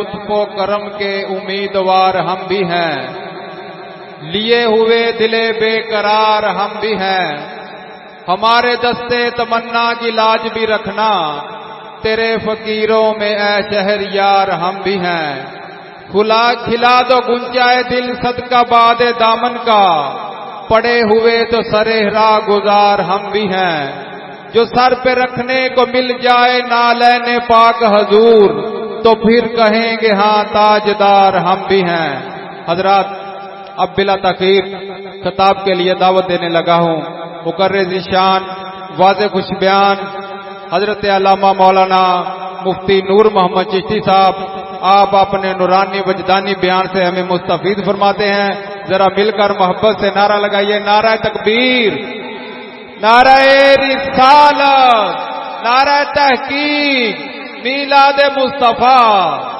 لطف و کرم کے امیدوار ہم بھی ہیں۔ لیے ہوئے دلے بے قرار ہم بھی ہیں۔ ہمارے دستے تمنا کی لاج بھی رکھنا۔ تیرے فقیروں میں اے شہر یار ہم بھی ہیں۔ کھلا کھلا دو گنجائے دل صدقہ باد دامن کا۔ پڑے ہوئے تو سرہرا گزار ہم بھی ہیں۔ جو سر پہ رکھنے کو مل جائے نالین پاک حضور۔ تو پھر کہیں گے ہاں تاجدار ہم بھی ہیں. حضرات اب بلا تقیر خطاب کے لیے دعوت دینے لگا ہوں۔ مقرر ذیشان واضح خوش بیان۔ حضرت علامہ مولانا مفتی نور محمد چشتی صاحب، آپ اپنے نورانی وجدانی بیان سے ہمیں مستفید فرماتے ہیں۔ ذرا مل کر محبت سے نعرہ لگائیے۔ نعرہ تکبیر، نعرہ رسالت، نعرہ تحقیق۔ میلاد مصطفیٰ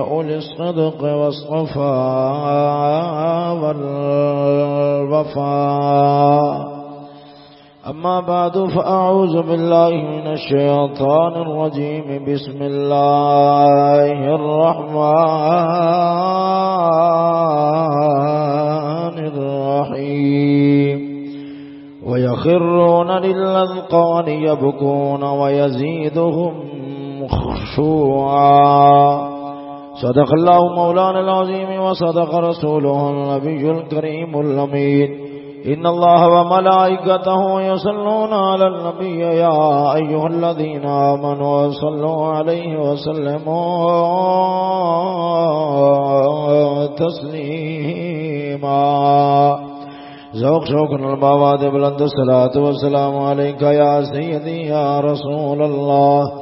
أولي الصدق والصفاء والوفاء. أما بعد، فأعوذ بالله من الشيطان الرجيم. بسم الله الرحمن الرحيم. ويخرون للأذقان يبكون ويزيدهم خشوعا. صدق الله مولانا العظيم وصدق رسوله النبي الكريم الأمين إن الله وملائكته يصلون على النبي يا أيها الذين آمنوا صلوا عليه وسلموا تسليما ذوق شوق البواد بلند الصلاة والسلام عليك يا سيدي يا رسول الله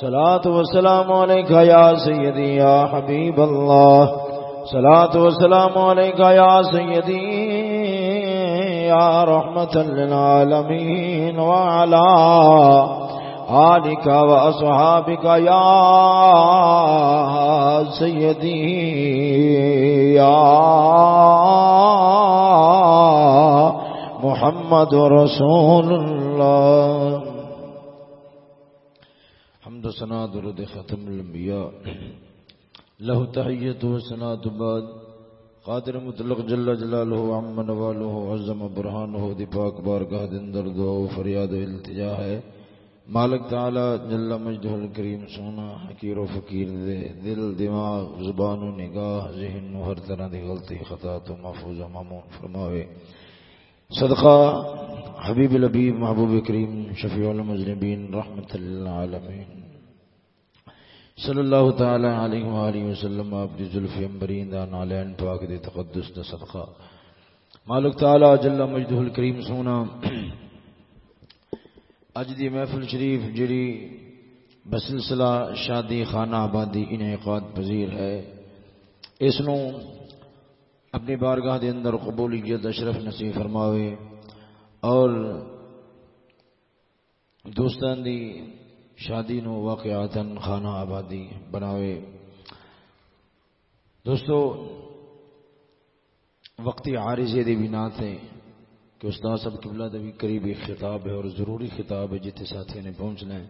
صلاة والسلام عليك يا سيدي يا حبيب الله صلاة والسلام عليك يا سيدي يا رحمة للعالمين وعلى آلك وأصحابك يا سيدي يا محمد رسول الله حمد و سنا درود ختم الانبیاء. له تحیت و سنا بعد. قادر مطلق جل جلالہ عم نوالہ عظم برہانہ دی پاک بارگاہ دن درد و فریاد و التجا ہے. مالک تعالی جل مجدہ الکریم سونا حکیر و فقیر دے دل، دماغ، زبان و نگاہ، ذہن و ہر طرح دی غلطی، خطا تو محفوظ و مامون فرماوے. صدقہ حبیب الحبیب محبوب کریم شفیع المذنبین رحمت اللہ للعالمین. صلی اللہ تعالی علیہ وآلہ وسلم، آپ دی ظلف امبرین دا نالین پاک دی تقدس دا صدقہ۔ مالک تعالی جل مجدہ الکریم سونا، اج دی محفل شریف جڑی بسلسلہ شادی خانہ آبادی انعقاد پذیر ہے، اس نو اپنی بارگاہ دے اندر قبولیت اشرف نصیب فرماوے، اور دوستان دی شادی نو واقعاتن خانہ آبادی بناوے۔ دوستو، وقتی عارضے دی بنا تے کہ استاد سب قبلہ دبی قریبی خطاب ہے اور ضروری خطاب ہے جتنے ساتھی نے پہنچنا ہے۔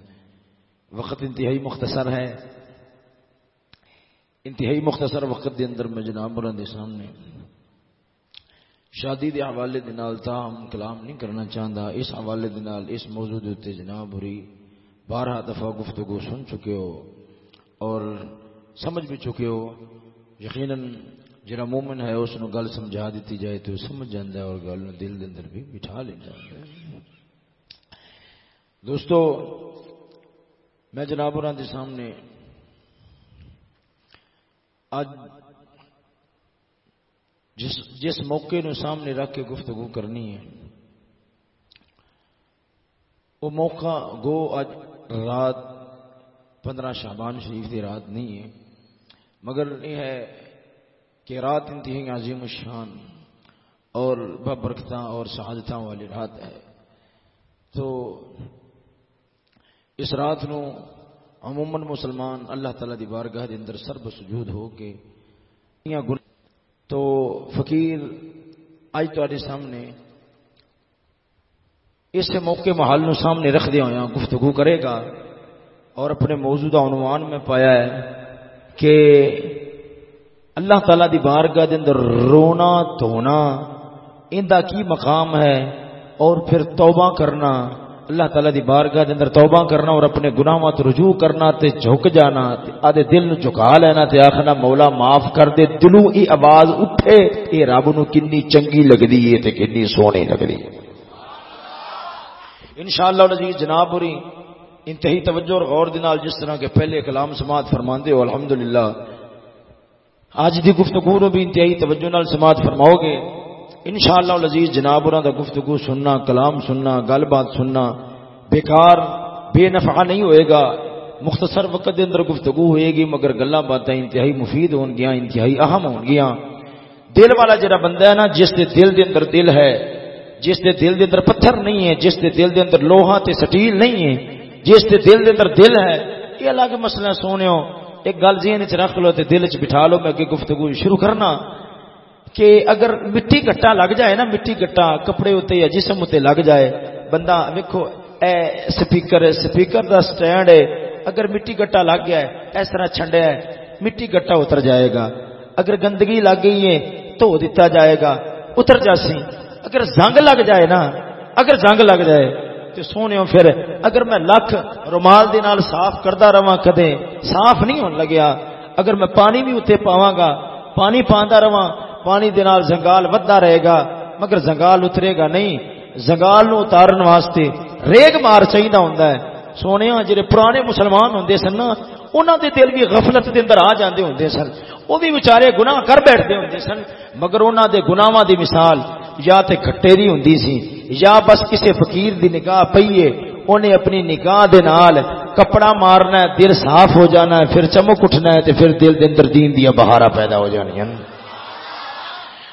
وقت انتہائی مختصر ہے۔ انتہائی مختصر وقت دے اندر میں جناب مران دے سامنے شادی دے حوالے دے نال تاہم کلام نہیں کرنا چاہتا اس حوالے دے نال اس موضوع دے جناب ہوری بارہ دفعہ گفتگو سن چکے ہو اور سمجھ بھی چکے ہو۔ یقیناً جڑا مومن ہے اس گل سمجھا دیتی جائے تو سمجھ جاندا ہے اور گل دل دے اندر بھی بٹھا لیندا ہے۔ دوستو، میں جناب اور سامنے اج جس جس موقع نو سامنے رکھ کے گفتگو کرنی ہے، وہ موقع گو اج رات پندرہ شابان شریف کی رات نہیں ہے۔ مگر یہ ہے کہ رات انتہائی عظیم الشان اور ببرکتاں اور شہادتاں والی رات ہے۔ تو اس رات نو عموماً مسلمان اللہ تعالی دی بارگاہ دے اندر سرب سجود ہو کے تو فقیر اج تے سامنے اس موقع محل نو سامنے رکھ دیا ہوا گفتگو کرے گا۔ اور اپنے موجودہ عنوان میں پایا ہے کہ اللہ تعالی دی بارگاہ دے اندر رونا دھونا، ان کی مقام ہے؟ اور پھر توبہ کرنا، اللہ تعالی دی بارگاہ دے اندر توبہ کرنا اور اپنے گناہاں تو رجوع کرنا تے جھک جانا، تے آدے دل نو جھکا لینا تے آخنا، مولا معاف کر دے، دلوں ای آواز اٹھے، اے رب نو کنی چنگی لگدی ہے تے کنی سونی لگدی ہے انشاءاللہ العزیز جناب ہوری، انتہائی توجہ اور غور دے نال جس طرح کے پہلے کلام سماعت فرماندے ہو، الحمدللہ۔ آج دی گفتگو نو بھی انتہائی توجہ نال سماعت فرماؤ گے۔ انشاءاللہ العزیز جناب اور دا گفتگو سننا، کلام سننا، گل بات سننا۔ بیکار، بے نفع نہیں ہوئے گا۔ مختصر وقت دے اندر گفتگو ہوئے گی، مگر گلا باتیں انتہائی مفید ہون گیا انتہائی اہم ہون گیا دل والا جڑا بندہ ہے نا، جس دے دل دے اندر دل ہے جس دے دل دے اندر پتھر نہیں ہے، جس دے دل دے اندر لوہا تے سٹیل نہیں ہے، جس دے دل دے اندر دل ہے، یہ الگ مسئلہ سونےو ایک گل ذہن وچ رکھ لو تے دل وچ بٹھا لو، میں اگے گفتگو شروع کرنا۔ کہ اگر مٹی گٹا لگ جائے نا، مٹی گٹا کپڑے اتنے یا جسم اتنے لگ جائے، بندہ ویکو اے سپیکر سپیکر دا سٹینڈ ہے۔ اگر مٹی گٹا لگ گیا ہے اس طرح چھنڈیا ہے، مٹی گٹا اتر جائے گا۔ اگر گندگی لگ گئی ہے، تو دیتا جائے گا۔ اتر جاسی اگر زنگ لگ جائے نا، اگر زنگ لگ جائے، تو سونے پھر اگر میں لکھ رومال دے نال صاف کردا رہا کدے، صاف نہیں ہون لگیا، اگر میں پانی بھی اتنے پاواں گا، پانی پاندا رہا پانی دے نال زنگال ودا رہے گا، مگر زنگال اترے گا نہیں۔ زنگال نو اتارن واسطے ریگ مار چاہیے ہوندا ہے۔ سونے جڑے پرانے مسلمان ہوندے سن نا، انہاں دے دل بھی غفلت دے اندر آ جاندے ہوندے سن۔ وہ بھی بیچارے گناہ کر بیٹھتے ہوندے سن، مگر انہاں دے گناہاں دی مثال یا تے کھٹے دی ہوندی سی، یا بس کسے فقیر دی نگاہ پئیے انہیں اپنی نگاہ دے نال کپڑا مارنا ہے، دل صاف ہو جانا ہے، پھر چمک اٹھنا ہے، تے پھر دل دے اندر دین دیا بہارا پیدا ہو جانی ہیں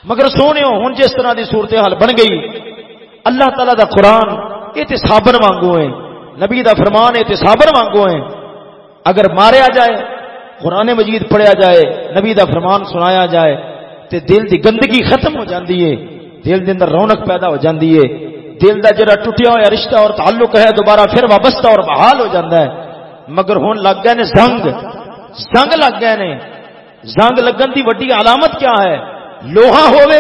مگر سونے ہوں جس طرح کی صورتحال بن گئی، اللہ تعالی دا قرآن یہ تو سابر وانگو ہے نبی دا فرمان یہ تو سابر وانگو ہے اگر ماریا جائے، قرآن مجید پڑھیا جائے، نبی دا فرمان سنایا جائے، تے دل دی گندگی ختم ہو جاندی ہے۔ دل دے اندر رونق پیدا ہو جاندی ہے۔ دل دا جڑا ٹوٹیا ہوا رشتہ اور تعلق ہے، دوبارہ پھر وابستہ اور بحال ہو جاندہ ہے۔ مگر ہون لگ گئے نے زنگ۔ زنگ لگ گئے نے۔ زنگ لگن دی وڈی علامت کیا ہے؟ لوہا ہوئے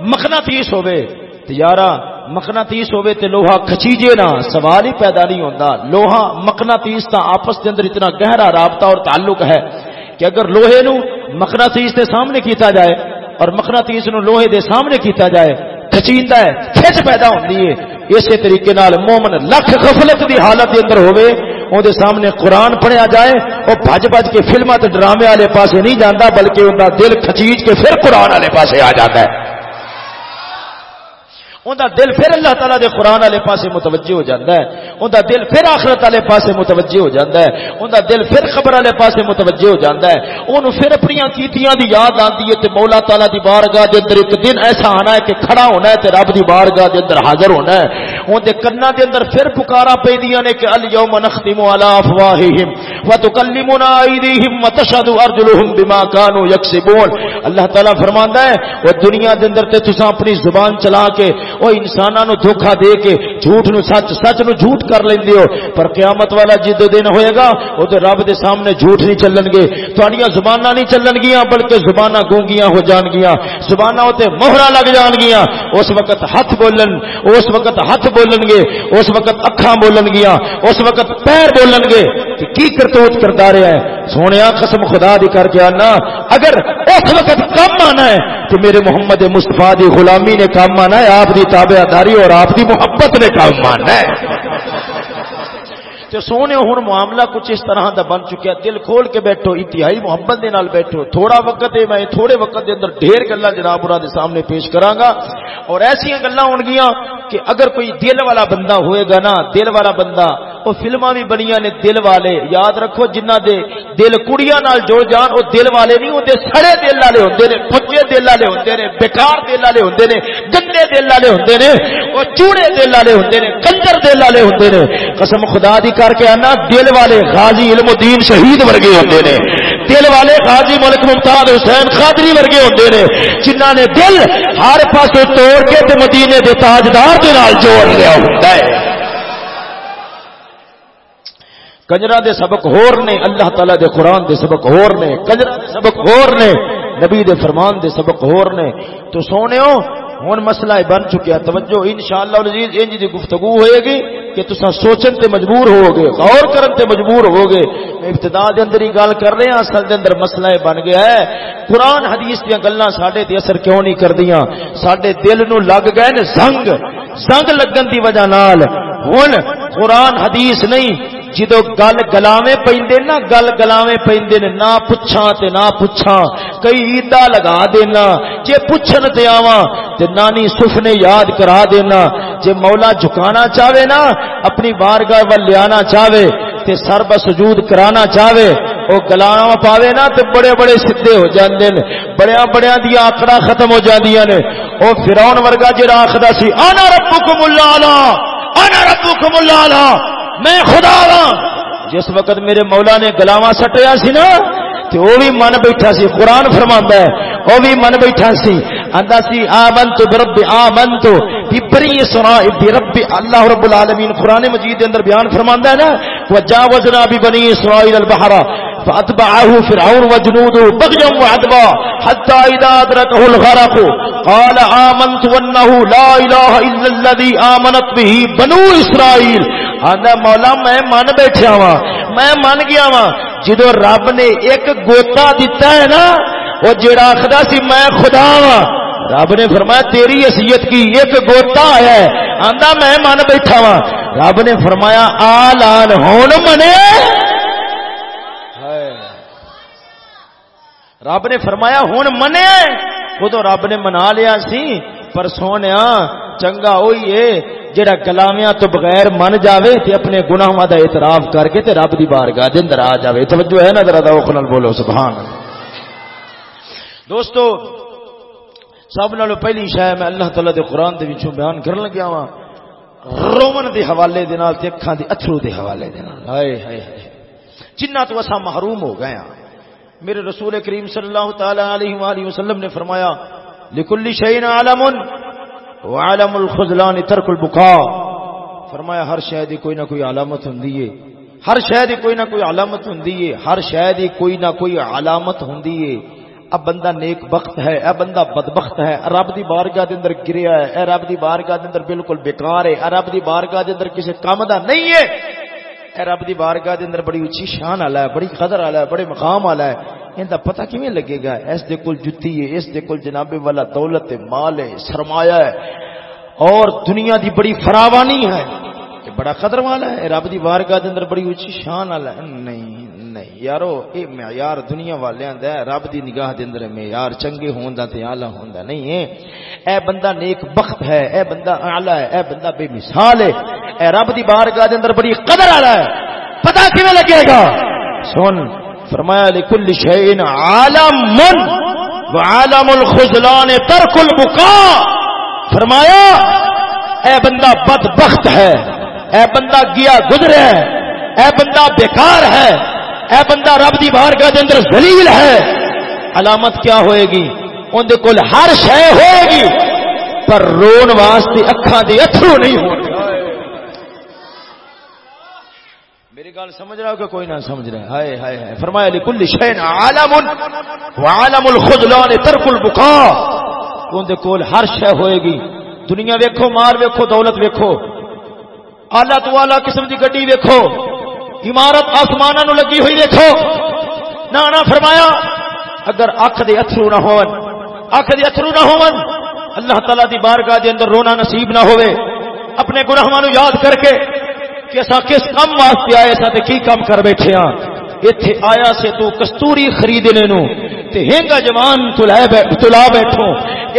مکھنا تیس ہوئے تیارا مکھنا تیس ہوئے تے لوہا کھچیجے نا سوال ہی پیدا نہیں ہوتا لوہا مکھنا تیس تا آپس کے اندر اتنا گہرا رابطہ اور تعلق ہے کہ اگر لوہے نو مکھنا تیس دے سامنے کیتا جائے اور مکھنا تیس نو لوہے دے سامنے کیتا جائے کھچیندا ہے، کھچ پیدا ہوندی ہے۔ اسی طریقے نال مومن لکھ غفلت دی حالت دے اندر ہوئے اون دے سامنے قرآن پڑھیا جائے وہ بج بج کے فلموں تے ڈرامے والے پاسے نہیں جانا بلکہ ان دل کھچیج کے پھر قرآن والے پاسے آ جاتا ہے۔ اوندا دل پھر اللہ تعالی دے قرآن والے پاسے متوجہ ہو جاتا ہے۔ ان اوندا دل پھر آخرت والے پاسے متوجہ ہو جاتا ہے۔ ان اوندا دل پھر خبر والے پاسے متوجہ ہو جاتا ہے۔ اونوں پھر اپنی کیتیاں دی یاد آندی ہے تے مولا تعالی دی بارگاہ دے اندر ایک دن ایسا آنا ہے کہ کھڑا ہونا ہے تے رب دی بارگاہ دے اندر حاضر ہونا ہے۔ اون دے کنا دے اندر پھر پکارا پیندیاں نے کہ الیوم نختم علی افواہہم وتکلمنا ایدیہم وتشهد ارجلہم بما كانوا یکسبون۔ اللہ تعالی فرماندا ہے، وہ دنیا دے اندر تے تساں اپنی زبان چلا کے وہ انسانوں نو دھوکا دے کے جھوٹ نو سچ سچ نو جھوٹ کر لیندے ہو۔ پر قیامت والا جدو دن ہوئے گا وہ تو رب دے سامنے جھوٹ نہیں چلن گے۔ تھوڑیاں زباناں نہیں چلن گیاں، بلکہ زباناں گونگیاں ہو جان گیاں۔ زباناں تے مہرا لگ جان گیاں۔ اس وقت ہاتھ بولن، اس وقت ہاتھ بولن گے۔ اس وقت اکھاں بولن گیاں۔ اس وقت پیر بولن گے۔ کی کرتوت کرتا رہا ہے؟ سونے قسم خدا دی کر کے آنا، اگر اس وقت کم آنا ہے، تو میرے محمد مصطفیٰ دی غلامی نے کام آنا ہے، آپ دی تابع داری اور آپ دی محبت نے کام آنا ہے۔ تو سونے ہوں معاملہ کچھ اس طرح دا بن چکیا دل کھول کے بیٹھو، انتہائی محبت دے نال بیٹھو۔ تھوڑا وقت ہے، میں تھوڑے وقت دے اندر ڈھیر گلا جناب دے سامنے پیش کراں گا اور ایسی گلا ہون گیاں کہ اگر کوئی دل والا بندہ ہوئے گا نا، دل والا بندہ، وہ فلما بھی بنیا نے دل والے۔ یاد رکھو جنہ دے دل کڑیاں نال جوڑ جان، وہ دل والے نہیں ہوتے سڑے دل والے ہوتے نے پچے دل والے ہوتے نے، بیکار دل والے ہوتے نے۔ گندے دل والے ہوتے نے، وہ چوڑے دل والے ہوتے نے، کنجر دل والے ہوتے نے۔ قسم خدا دی کر کے آنا، دل والے غازی علم الدین شہید ورگے ہوتے نے۔ دل والے غازی ملک ممتاز حسین خادری ورگے ہوتے نے جنہ نے دل ہر پاسوں توڑ کے تے مدینے دے تاجدار دے نال جوڑ لیا ہوتا ہے۔ کنجرا دے سبق ہور نے، اللہ تعالی دے قرآن دے سبق ہور نے کنجرا دے سبق ہور نے، نبی دے فرمان دے سبق ہور نے۔ تو سونے ہوں مسئلہ بن چکیا توجہ، انشاءاللہ العزیز انج دی گفتگو ہوئے گی کہ تسا سوچن تے مجبور ہو گے غور کرن تے مجبور ہو گے میں ابتدا دے اندر ہی گل کر رہے ہیں، اصل دے اندر مسئلہ بن گیا ہے۔ قرآن، حدیث دی گلاں ساڈے تے اثر کیوں نہیں کردیاں؟ ساڈے دل نو لگ گئے نے زنگ زنگ لگن دی وجہ نال۔ ہن قرآن، حدیث نہیں جدو گل گلاویں پیندے نا، گل گلاویں پیندے نے نہ پچھاں تے نہ پچھاں کئی عیدا لگا دینا، جے پوچھن تے آواں تے نانی صف یاد کرا دینا۔ جے مولا جھکانا چاہے نا، اپنی بارگاہ ول لیانا چاہے تے سر بسجود کرانا چاہے، او گلاواں پاوے نا تے بڑے بڑے سدھے ہو جاندے نے۔ بڑیاں بڑیاں دی آکڑا ختم ہو جاندیاں نے۔ او فرعون ورگا جڑا آکھدا سی انا ربکم اللہ انا ربکم اللہ میں خدا ہاں۔ جس وقت میرے مولا نے گلاواں سٹیا سی نا تو وہ بھی من بیٹھا سی، قرآن فرما ہے۔ وہ بھی من بیٹھا سی۔ آندا سی آمن تو برب آمن تو بری سنا برب اللہ رب العالمین قرآن مجید اندر بیان فرما ہے نا۔ وجاوزنا ببنی اسرائیل البحر۔ فاتبعه فرعون وجنوده بغيا وعدوا حتى اذا ادركه الغرق قال آمنت انه لا اله الا الذي آمنت به بنو اسرائيل آدھا مولا، میں من بیٹھا وا میں من گیا وا جدو رب نے ایک گوتا دیتا ہے نا، وہ جڑا آخر سی، میں خدا وا رب نے فرمایا، تیری حیثیت کی ایک گوتا آیا ہے۔ آدھا میں من بیٹھا وا رب نے فرمایا، آلان ہون منے؟ رب نے فرمایا ہوں منے؟ وہ رب نے منا لیا سی، پر سونے چنگا ہوئی ہے جڑا کلامیاں تو بغیر من جاوے تے اپنے گناہاں دا اعتراف کر کے تے رب دی بارگاہ دے اندر آ جاوے۔ توجہ ہے نا ذرا ذوق نال بولو، سبحان اللہ۔ دوستو، سب نالو پہلی شے میں اللہ تعالی دے قران دے وچوں بیان کرن لگیا وا رومن دے حوالے دے نال تے اکھاں دے اتھرو دے حوالے دے نال۔ ہائے ہائے جنہ تو اسا محروم ہو گئے ہاں میرے رسول کریم صلی اللہ تعالی علیہ والہ وسلم نے فرمایا لکل شیء عالم وعالم الخذلان ترک البقاء۔ فرمایا، ہر شے کوئی نہ کوئی علامت ہوندی ہے۔ ہر شے کوئی نہ کوئی علامت ہوندی ہے۔ ہر شے کوئی نہ کوئی علامت ہوندی ہے۔ اب بندہ نیک بخت ہے، اے بندہ بدبخت ہے۔ رب دی بارگاہ دے اندر گریا ہے۔ اے رب دی بارگاہ دے اندر بالکل بیکار ہے۔ اے رب دی بارگاہ دے اندر کسی کام دا نہیں ہے۔ اے رب دی بارگاہ دے اندر بڑی اچھی شان والا ہے، بڑی قدر والا ہے، بڑے مقام والا ہے۔ ان دا پتہ کیویں لگے گا؟ اس دے کول جتی ہے، اس دے کول جناب والا دولت، مال ہے، سرمایہ ہے۔ اور دنیا دی بڑی فراوانی ہے۔ کہ بڑا قدر والا ہے۔ رب دی بارگاہ دے اندر بڑی اچھی شان والا ہے۔ نہیں۔ نہیں۔ یارو، اے معیار دنیا والیاں دا ہے رب دی نگاہ دے اندر معیار چنگے ہوندا تے اعلی ہوندا نہیں ہے۔ اے بندہ نیک بخت ہے، اے بندہ اعلی ہے، اے بندہ بے مثال ہے۔ اے رب دی بارگاہ دے اندر بڑی قدر والا ہے۔ پتہ کیویں لگے گا؟ سن، فرمایا، لکل شیء عالم وعالم الخذلان ترک البقاء۔ فرمایا، اے بندہ بدبخت ہے، اے بندہ گیا گزرا ہے، اے بندہ بیکار ہے۔ اے بندہ رب دی بارگاہ دے اندر ذلیل ہے، علامت کیا ہوئے گی؟ ان دے کول ہر شے ہوئے گی، پر رون واسطے اکھا دے اترو نہیں ہو میری گل سمجھ رہا ہو کہ کوئی نہ سمجھ رہا ہے؟ ہائے ہائے ہائے۔ فرمایا، لکل شین عالم، وعالم الخذلان ترک البقاء۔ اون دے کول ہر شے ہوئے گی۔ دنیا ویکھو مال ویکھو، دولت ویکھو۔ آلہ تو آلہ قسم دی گڈی ویکھو۔ عمارت آسمانہ نو لگی ہوئی دیکھو نانا فرمایا، اگر اکھ دے اتھرو نہ ہون، اکھ دے اتھرو نہ ہون، اللہ تعالی دی بارگاہ دے اندر رونا نصیب نہ ہوئے اپنے گناہاں یاد کر کے کہ اسا کس کم واسطے آئے سا تے کی کام کر بیٹھے ہاں؟ ایتھے آیا سے تو کستوری خریدنے نو۔ تے ہنگا جوان تلا بیٹھو۔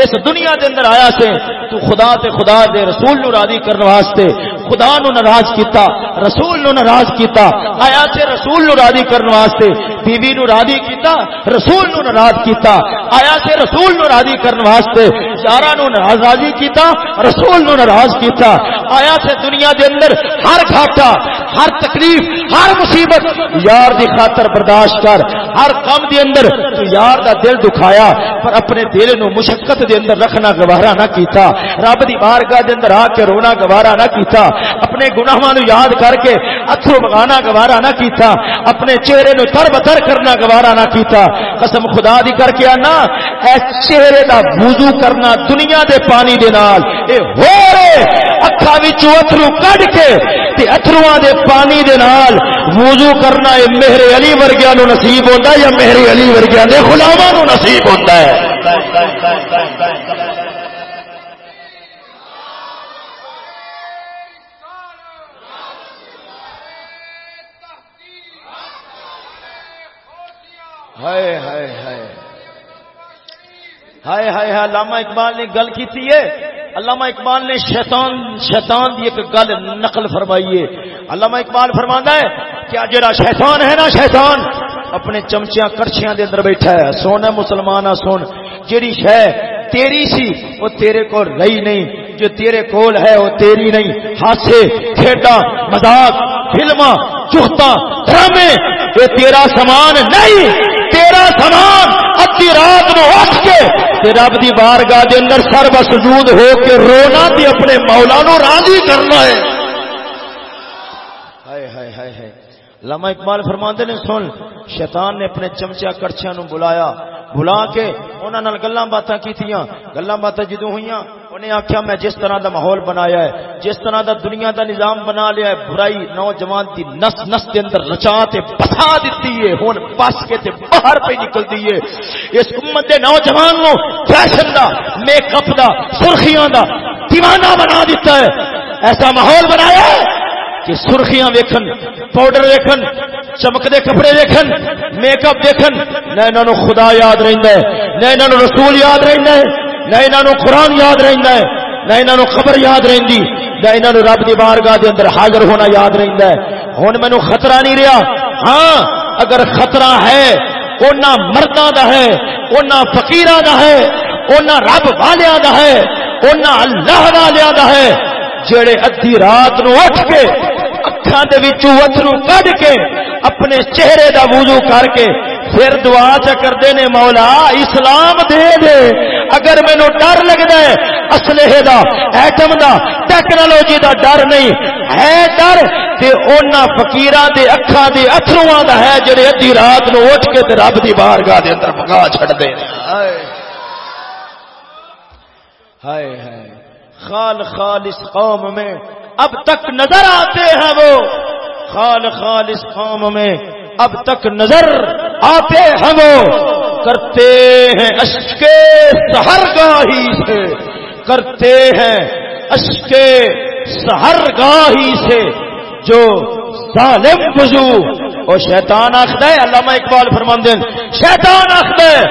اس دنیا دے اندر آیا سے تو خدا تے خدا دے رسول نو راضی کرنے واسطے خدا نو ناراض کیتا، رسول نو ناراض کیتا۔ آیا سے رسول نو راضی کرنے واسطے بیوی نو راضی کیتا، رسول نو ناراض کیتا۔ آیا سے رسول نو راضی کرنے واسطے یارا نو ناراض راضی کیتا، رسول نو ناراض کیتا۔ آیا سے دنیا دے اندر ہر گھاٹا ہر تکلیف، ہر مصیبت یار دی خاطر برداشت کر۔ ہر کام دے اندر تو یار دا دل دکھایا، پر اپنے دل نو مشقت دے اندر رکھنا گوارا نہ کیتا۔ رب دی بارگاہ دے اندر آ کے رونا گوارا نہ کیتا۔ اپنے گناہاں نو یاد کر کے اتھرو بگانا گوارا نہ کیتا۔ اپنے چہرے نو تر بتر کرنا گوارا نہ کیتا۔ قسم خدا دی کر کے آنا، اے چہرے دا وضو کرنا دنیا دے پانی دے نال۔ اے ہو رے! اکھا وچوں اتھرو کڈ کے تے اتھرواں دے پانی دے نال وضو کرنا اے مہر علی ورگیاں نو نصیب ہوندا یا مہر علی ورگیاں دے غلاماں نو نصیب ہوندا ہے ہائے ہائے ہائے ہائے ہائے ہائے علامہ اقبال نے گل کی تھی علامہ اقبال نے شیطان شیطان دی ایک گل نقل فرمائیے علامہ اقبال فرماندا ہے کیا جڑا شیطان ہے نا شیطان، اپنے چمچیاں کڑچیاں دے اندر بیٹھا ہے۔ سونا مسلمان سن۔ جیڑی شے تیری سی، وہ تیرے کو رہی نہیں۔ جو تیرے کول ہے، وہ تیری نہیں۔ ہاسے کھیڈا مذاق فلما چوہتا ڈرامے، یہ تیرا سامان نہیں۔ تیرا سامان ادی رات نو اٹھ کے تے رب دی بارگاہ دے اندر سر بسجود ہو کے رونا تے اپنے مولا نو راضی کرنا ہے۔ ہائے ہائے ہائے ہائے۔ لما اقبال فرماندے نے، سن، شیطان نے اپنے چمچا کڑچیاں نو بلایا۔ بلا کے انہاں نال گلاں باتاں کیتیاں۔ گلاں باتاں جدوں ہویاں انہیں آخیا میں جس طرح دا ماحول بنایا ہے، جس طرح دا دنیا دا نظام بنا لیا ہے، برائی نوجوان دی نس نس دے اندر رچا تے بسا دیتی ہے ہن پس کے تے باہر پہ نکل دی ہے۔ اس امت دے نوجوان نو فیشن دا، میک اپ دا، سرخیاں دا دیوانہ بنا دیتا ہے۔ ایسا ماحول بنایا ہے کہ سرخیاں ویکھن، پاؤڈر ویکھن چمکدے کپڑے ویکھن، میک اپ دیکھن نہ انہاں نو خدا یاد رہندا ہے، نہ انہاں نو رسول یاد رہندا ہے۔ نہ انہاں نو قرآن یاد رہندا ہے، نہ انہاں نو خبر یاد رہندی، نہ انہاں نو رب دی بارگاہ دے اندر حاضر ہونا یاد رہندا ہے۔ ہن مینوں خطرہ نہیں رہیا۔ ہاں اگر خطرہ ہے، اونا مرداں دا ہے، اونا فقیراں دا ہے، اونا رب والیاں دا ہے، اونا اللہ والیاں دا ہے۔ جڑے ادھی رات نو اٹھ کے، اکھاں دے وچوں اترو کڈ کے، اپنے چہرے دا وضو کر کے پھر دعا چ کرتے نے، مولا اسلام دے دے۔ اگر مینو ڈر لگتا ہے، اسلحے دا، ایٹم دا، ٹیکنالوجی دا ڈر نہیں، ہے ڈر۔ تے اونا فقیراں دے اکھاں دے اتھرواں دا ہے، جڑے ادھی رات نو اٹھ کے تے رب دی بارگاہ دے اندر پکا چھڑ دے ہائے۔ ہائے ہائے۔ خال خال اس قوم میں اب تک نظر آتے ہیں وہ۔ خال خال اس قوم میں اب تک نظر آتے ہیں وہ کرتے ہیں اشکے سہر گاہی سے۔ کرتے ہیں اشکے سہر گاہی سے۔ جو ظالم بزو اور شیطان آخد ہے، علامہ اقبال فرماندے شیطان آخد ہے،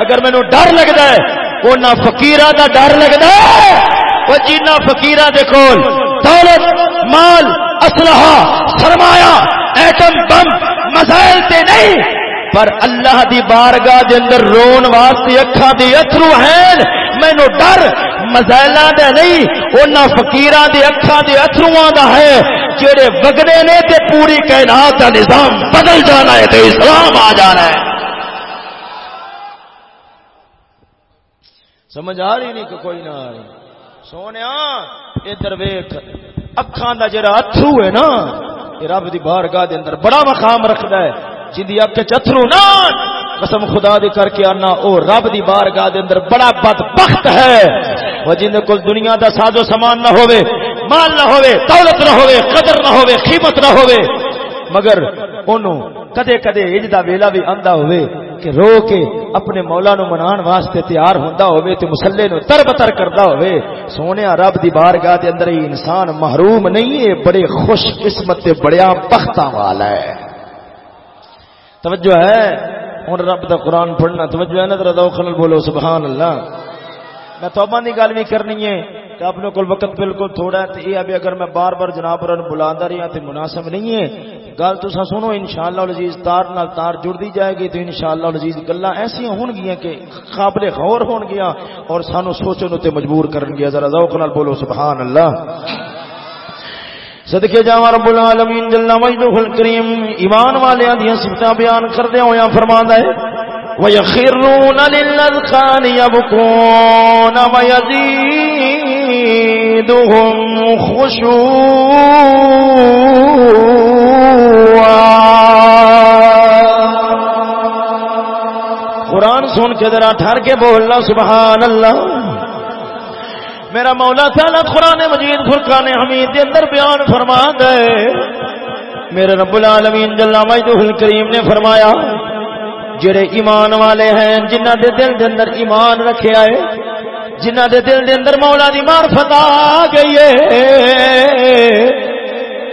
اگر مینو ڈر لگتا ہے وہ نہ فقیرہ دا ڈر لگتا ہے وہ جینا فقیرہ دے کول دولت، مال، اسلحہ، سرمایہ، ایٹم، بم مسائل تے نہیں پر اللہ دی بارگاہ دے اندر رون واسطے اکھاں دی اتھرو ہیں۔ مینو ڈر مزائلاں دے نہیں انہاں فقیراں دی اکھاں دی اتھرواں دا ہے۔ جڑے وگنے نے تے پوری کائنات دا نظام بدل جانا ہے تے اسلام آ جانا ہے۔ سمجھ آ رہی نہیں کہ کوئی نہ آ رہی سونے ادھر ویخ اکھان دا جڑا اتھرو ہے نا، یہ رب دی بارگاہ دے اندر بڑا مقام رکھدا ہے۔ جدی اک چتھرو نہ قسم خدا دی کر کے آنا، او رب دی بارگاہ دے اندر بڑا بدبخت ہے۔ وہ جن کول دنیا دا ساز و سامان نہ ہوئے مال نہ ہوئے دولت نہ ہوئے قدر نہ ہوئے قیمت نہ ہوئے مگر انہوں کدے کدے اج دا ویلا بھی آندا ہوئے کہ رو کے اپنے مولا نو منان واسطے تیار ہوندا ہوئے تے مسلے نو تر بتر کردا ہوئے سونیا رب دی بارگاہ دے اندر ہی انسان محروم نہیں ہے، بڑے خوش قسمت تے بڑیا بختاں والا ہے۔ توجہ ہے؟ ہن رب دا قرآن پڑھنا توجہ ہے نا؟ ذرا ذوق بولو سبحان اللہ میں توبہ دی گل بھی کرنی ہے کہ اپنے کول وقت بالکل تھوڑا ہے، تے یہ ابھی اگر میں بار بار جناب اور بلاندا رہیا ہاں، تے مناسب نہیں ہے۔ گل تو سنو، انشاءاللہ العزیز تار نال تار جڑ دی جائے گی، تو انشاءاللہ العزیز گلاں ایسی ہون گیاں کہ قابل غور ہون گیاں اور سانو سوچن تے مجبور کرن گیا ذرا ذوق نال بولو سبحان اللہ صدقے جاواں رب العالمین جل مجدہ الکریم، ایمان والیاں دی صفاتاں بیان کردے ہویا فرماندا ہے، وَيَخِرُّونَ لِلْأَذْقَانِ يَبْكُونَ وَيَزِيدُهُمْ خُشُوعًا۔ قرآن سن کے ذرا ٹھہر کے بولنا سبحان اللہ میرا مولا تعالی قرآن مجید فرقان حمید کے اندر بیان فرما گئے میرے رب العالمین جل مجدہ الکریم نے فرمایا، جڑے ایمان والے ہیں جنہ دے دل دے اندر ایمان رکھے آئے جنہ دے دل دے اندر مولا دی معرفت آ گئی ہے۔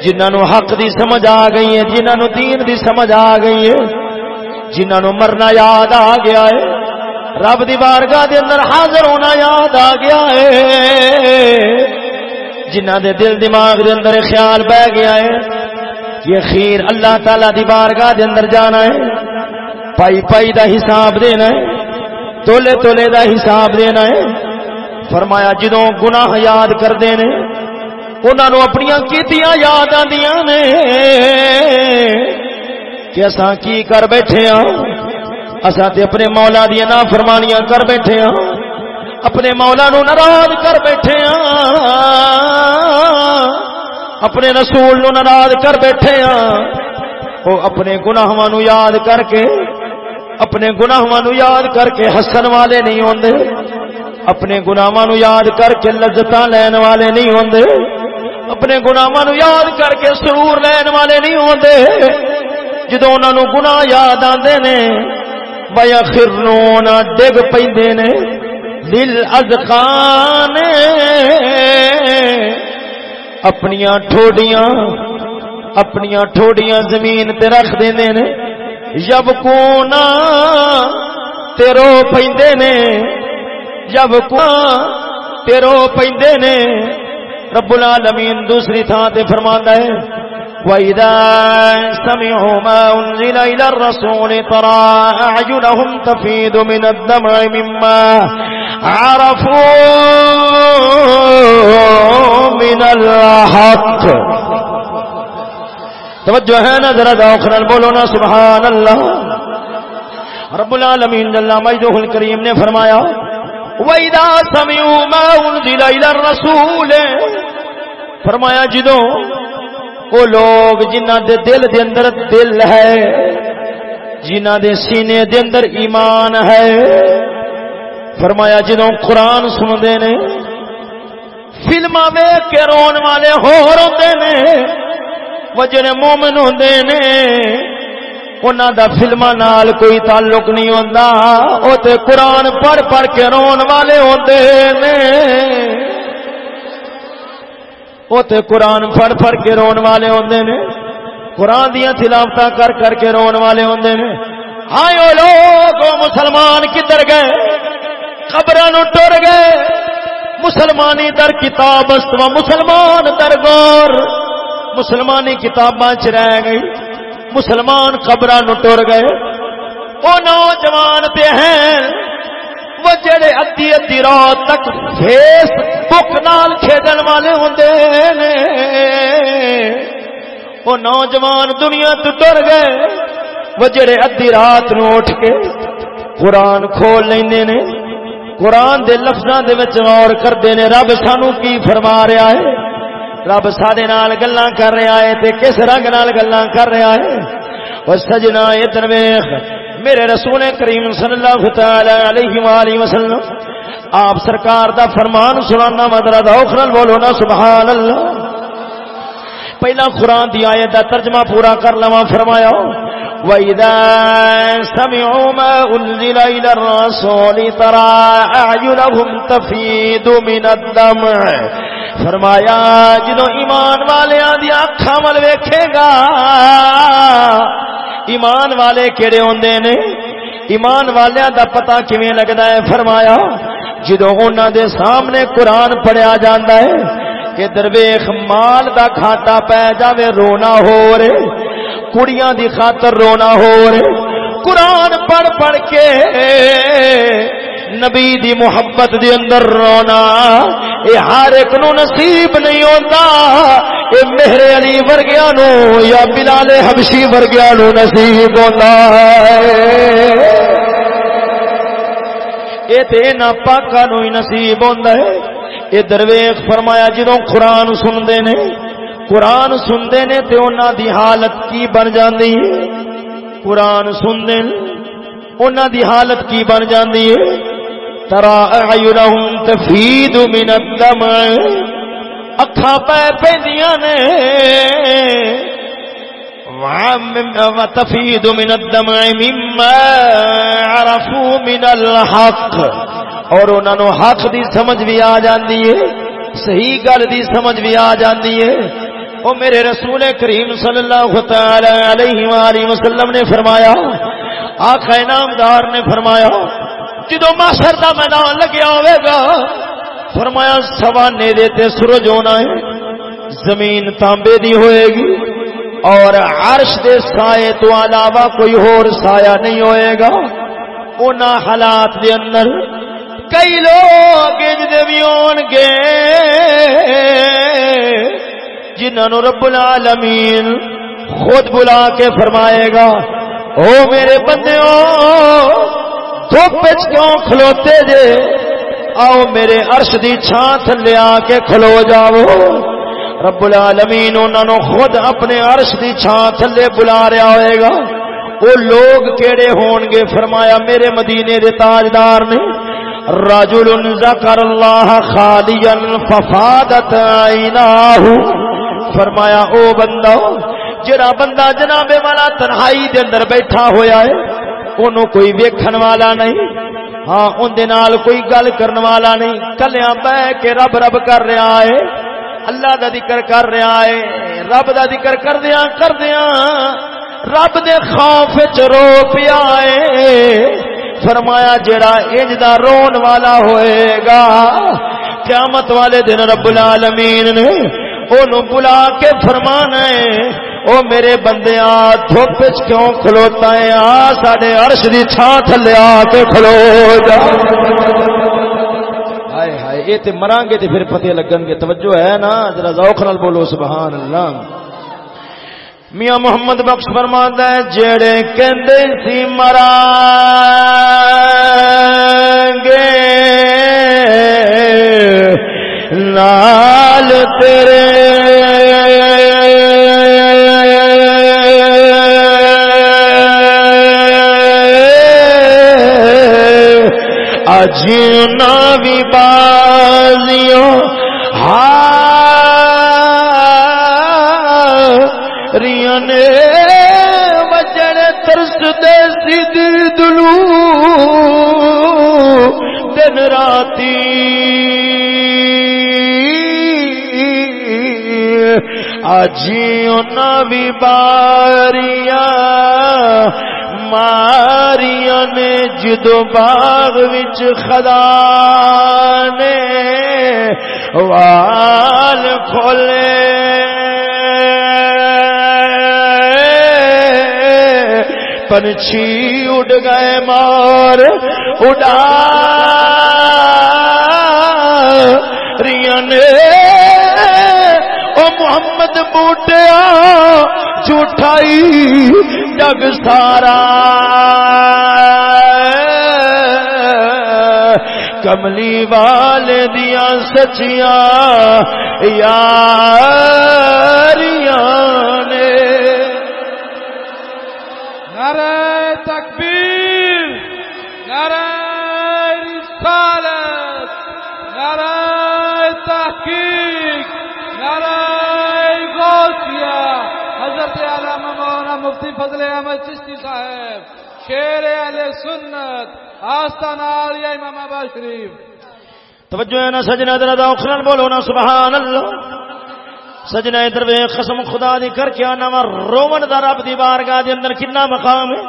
جنہ نو حق دی سمجھ آ گئی ہے جنہ نو دین دی سمجھ آ گئی ہے جنہ نو مرنا یاد آ گیا ہے۔ رب دی بارگاہ دے اندر حاضر ہونا یاد آ گیا ہے۔ جنہ دے دل دماغ دے اندر خیال بہ گیا ہے، یہ خیر اللہ تعالی دی بارگاہ دے اندر جانا ہے۔ پائی پائی دا حساب دینا ہے، تولے تولے دا حساب دینا ہے۔ فرمایا، جدوں گناہ یاد کر دینے انہوں نے اپنی کیتیاں یاد آدیاں نے کہ اساں کی کر بیٹھے ہاں؟ اساں تے اپنے مولا دیا نا فرمانیاں کر بیٹھے ہاں۔ اپنے مولا نو ناراض کر بیٹھے ہاں۔ اپنے رسول نو ناراض کر بیٹھے ہاں۔ وہ اپنے گناہاں نو یاد کر کے، اپنے گناہاں نو یاد کر کے ہسن والے نہیں ہوندے۔ اپنے گناہاں نو یاد کر کے لذتاں لین والے نہیں ہوندے۔ اپنے گناہاں نو یاد کر کے سرور لین والے نہیں ہوندے۔ جدوں انہاں نو گناہ یاد آندے نے ویا ڈگ پیندے نے دل اذقان اپنیاں ٹھوڈیاں اپنیاں ٹھوڈیاں زمین تے رکھ دیندے نے جب کونا تیرو پیندے نے جب کو تیرو پیندے نے۔ رب العالمین دوسری تھان تے فرماندا ہے وَإِذَا سَمِعُوا مَا أُنزِلَ إِلَى الرَّسُولِ تَرَى أَعْيُنَهُمْ تَفِيضُ مِنَ الدَّمْعِ مِمَّا عَرَفُوا مِنَ الْحَقِّ. توجہ ہے نا ذرا ذوق بولو نا سبحان اللہ رب العالمین جل مجدہ الکریم نے فرمایا، وَإِذَا سَمِعُوا مَا أُنزِلَ إِلَى الرَّسُولِ، فرمایا جدوں وہ لوگ جنہ دے دل دے اندر دل ہے جنہ دے سینے دے اندر ایمان ہے۔ فرمایا جدوں قرآن سنتے نے فلما ویخ کے رون والے ہو روتے نے، وہ مومن ہوندے نے، انہاں دا نال کوئی تعلق نہیں ہوندا۔ او تے قرآن پڑھ پڑھ کے رون والے ہوندے نے۔ وہ قرآن پڑھ پڑھ کے رون والے ہوندے نے۔ قرآن دیا تلاوت کر کر کے رون والے ہوندے نے۔ ہائے او لوگ مسلمان کدھر گئے؟ قبران ٹر گئے۔ مسلمانی در کتاب است و مسلمان در غور۔ مسلمانی کتاباں چ رہ گئی۔ مسلمان قبران ٹر گئے۔ او نوجوان تے ہیں۔ وہ جڑے ادی ادی رات تک فیس بک نال کھیڈن والے ہوندے نے۔ وہ نوجوان دنیا تو ڈر گئے۔ وہ جڑے ادی رات نو اٹھ کے قرآن کھول لیندے نے۔ قرآن دے لفظاں دے وچ غور کردے نے، رب سانو کی فرما رہا ہے؟ رب سارے نال گلاں کر رہا ہے تے کس رنگ نال گلاں کر رہا ہے؟ او سجنا ادھر ویکھ۔ میرے رسول کریم صلی اللہ تعالی علیہ وآلہ وسلم، آپ سرکار دا فرمان سنانا مدرا دوخرل بولو نا، سبحان اللہ۔ پہلا قرآن دی آیت دا ترجمہ پورا کر لوا فرمایا وَإِذَا سَمِعُوا مَا أُنزِلَ إِلَى الرَّسُولِ تَرَى أَعْيُنَهُمْ تَفِيضُ مِنَ الدَّمْعِ فرمایا جدو ایمان والے دی اکھاں ول ویکھے گا ایمان والے کیڑے ہوندے نے ایمان والیاں دا پتہ کیویں لگدا ہے فرمایا جدو انہاں دے سامنے قرآن پڑھیا جاندا ہے کہ درویش مال دا کھاٹا پہ جاوے رونا ہو رے۔ کڑیاں دی خاطر رونا ہو رے۔ قرآن پڑھ پڑھ کے نبی دی محبت دی اندر رونا۔ اے ہر ایک نو نصیب نہیں ہوتا اے مہر علی ورگیا نو یا بلال حبشی ورگیا نو نصیب ہوتا ہے۔ اے تے نہ پاکا نو ہی نصیب ہوندا ہے۔ اے درویش فرمایا جدوں قرآن سندے نے، قرآن سندے نے تے انہاں دی حالت کی بن جاندی ہے؟ قرآن سندے انہاں دی حالت کی بن جاندی ہے؟ ترا اعینہم تفید من الدمع۔ اکھاں پہ پیندیاں نے وتفید من الدمع مما عرفوا من الحق۔ اور انہوں نے حق دی سمجھ بھی آ جاندی ہے، صحیح گل دی سمجھ بھی آ جاندی ہے۔ او میرے رسول کریم صلی اللہ تعالی علیہ وآلہ وسلم نے فرمایا، آقا انعامدار نے فرمایا جدو معاشر دا میدان لگیا ہوئے گا، فرمایا سوانے دیتے سورج ہونا ہے، زمین تانبے دی ہوئے گی، اور عرش دے سائے تو علاوہ کوئی اور سایہ نہیں ہوئے گا۔ ان حالات دے اندر کئی لوگ بھی ہون گے۔ جنہوں رب العالمین خود بلا کے فرمائے گا، او میرے بندے دھوپ کیوں کھلوتے جے؟ آؤ میرے عرش دی چھان تھلے آ کے کھلو جاؤ۔ رب العالمین انہوں نے خود اپنے عرش دی چھان تھلے بلا رہا ہوئے گا۔ وہ لوگ کیڑے ہون گے؟ فرمایا میرے مدینے دے تاجدار نے رجل ذکر اللہ خالیا ففادت عیناہ فرمایا، او بندہ جڑا بندہ جناب والا تنہائی دے اندر بیٹھا ہویا ہے، اونوں کوئی ویکھن والا نہیں ہاں ان دے نال کوئی گل کرن والا نہیں۔ کلیاں بہ کے رب رب کر رہا ہے، اللہ دا ذکر کر رہا ہے، رب دا ذکر کر دیا کر دیا رب دے خوف چ رو پیا ہے۔ فرمایا جڑا انج دا رون والا ہوئے گا، قیامت والے دن رب العالمین نے اونوں بلا کے فرمانا ہے، او میرے بندے آ دھوپ کیوں کھلوتا ہے؟ آ ساڈے عرش دی چھاں تھلے آ کے کھلو جا۔ ہائے ہائے یہ تے مران گے تے پھر پتے لگن گے توجہ ہے نا؟ ذرا ذوق نال بولو، سبحان اللہ۔ میاں محمد بخش فرماندا ہے جڑے کہندے سی مران گے نال تیرے اجنا بھی بازیوں اجیوں بھی باریاں ماریاں نے جدو باغ وچ خدا نے وال کھولے۔ پنچھی اڑ گئے مار اڑا ریاں نے احمد بوٹیا جھوٹائی جگ سارا۔ کملی والے دیا سچیاں یاریاں۔ مفتی فضل احمد چشتی صاحب، شیر اہل سنت آستان عالیہ امام آباد شریف۔ توجہ ہے نا سجنا در دا اخرن بولو نا، سبحان اللہ۔ سجنا ادھر وے قسم خدا دی کر کے آنا وا، رومن دا رب دی بارگاہ دے اندر کنا مقام ہے۔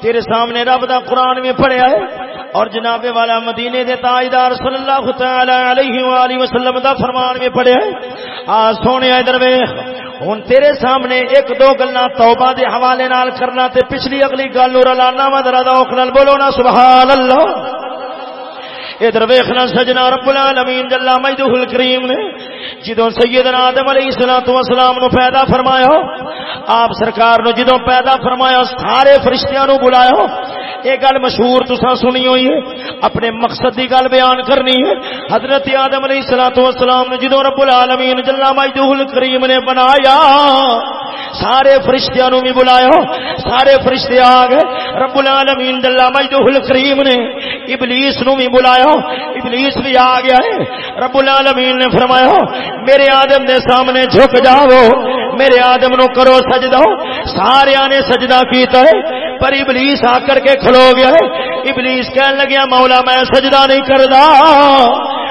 تیرے سامنے رب دا قرآن میں پڑھیا ہے۔ اور جناب والا مدینے دے تاجدار صلی اللہ تعالی علیہ وآلہ وسلم دا فرمان میں پڑھیا ہے۔ آ سونے ادھر وے ہن تیرے سامنے ایک دو گلاں توبہ دے حوالے نال کرنا تے پچھلی اگلی گل نور لانا وا، ذرا دا اخرن بولو نا سبحان اللہ ادھر ویخنا سجنا رب العالمین جلا مجدہ الکریم نے، جدوں سیدنا آدم علیہ الصلوۃ والسلام نو پیدا فرمایا، آپ سرکار نو جدوں پیدا فرمایا، سارے فرشتیاں نو بلایا یہ گل مشہور تسا سنی ہوئی ہے، اپنے مقصد دی گل بیان کرنی ہے۔ حضرت آدم علیہ الصلوۃ والسلام نے جدوں رب العالمین جلا مجدہ الکریم نے بنایا، سارے فرشتیاں نو بھی بلایا، سارے فرشتے آ گئے۔ رب العالمین جلا مجدہ الکریم نے ابلیس نو بھی بلایا، ابلیس بھی آ گیا ہے۔ رب العالمین نے فرمایا، میرے آدم دے سامنے جھک جاؤ، میرے آدم نو کرو سجدہ۔ سارے نے سجدہ کیتا ہے، پر ابلیس آ کر کے کھلو گیا ابلیس کہنے لگیا مولا میں سجدہ نہیں کردا۔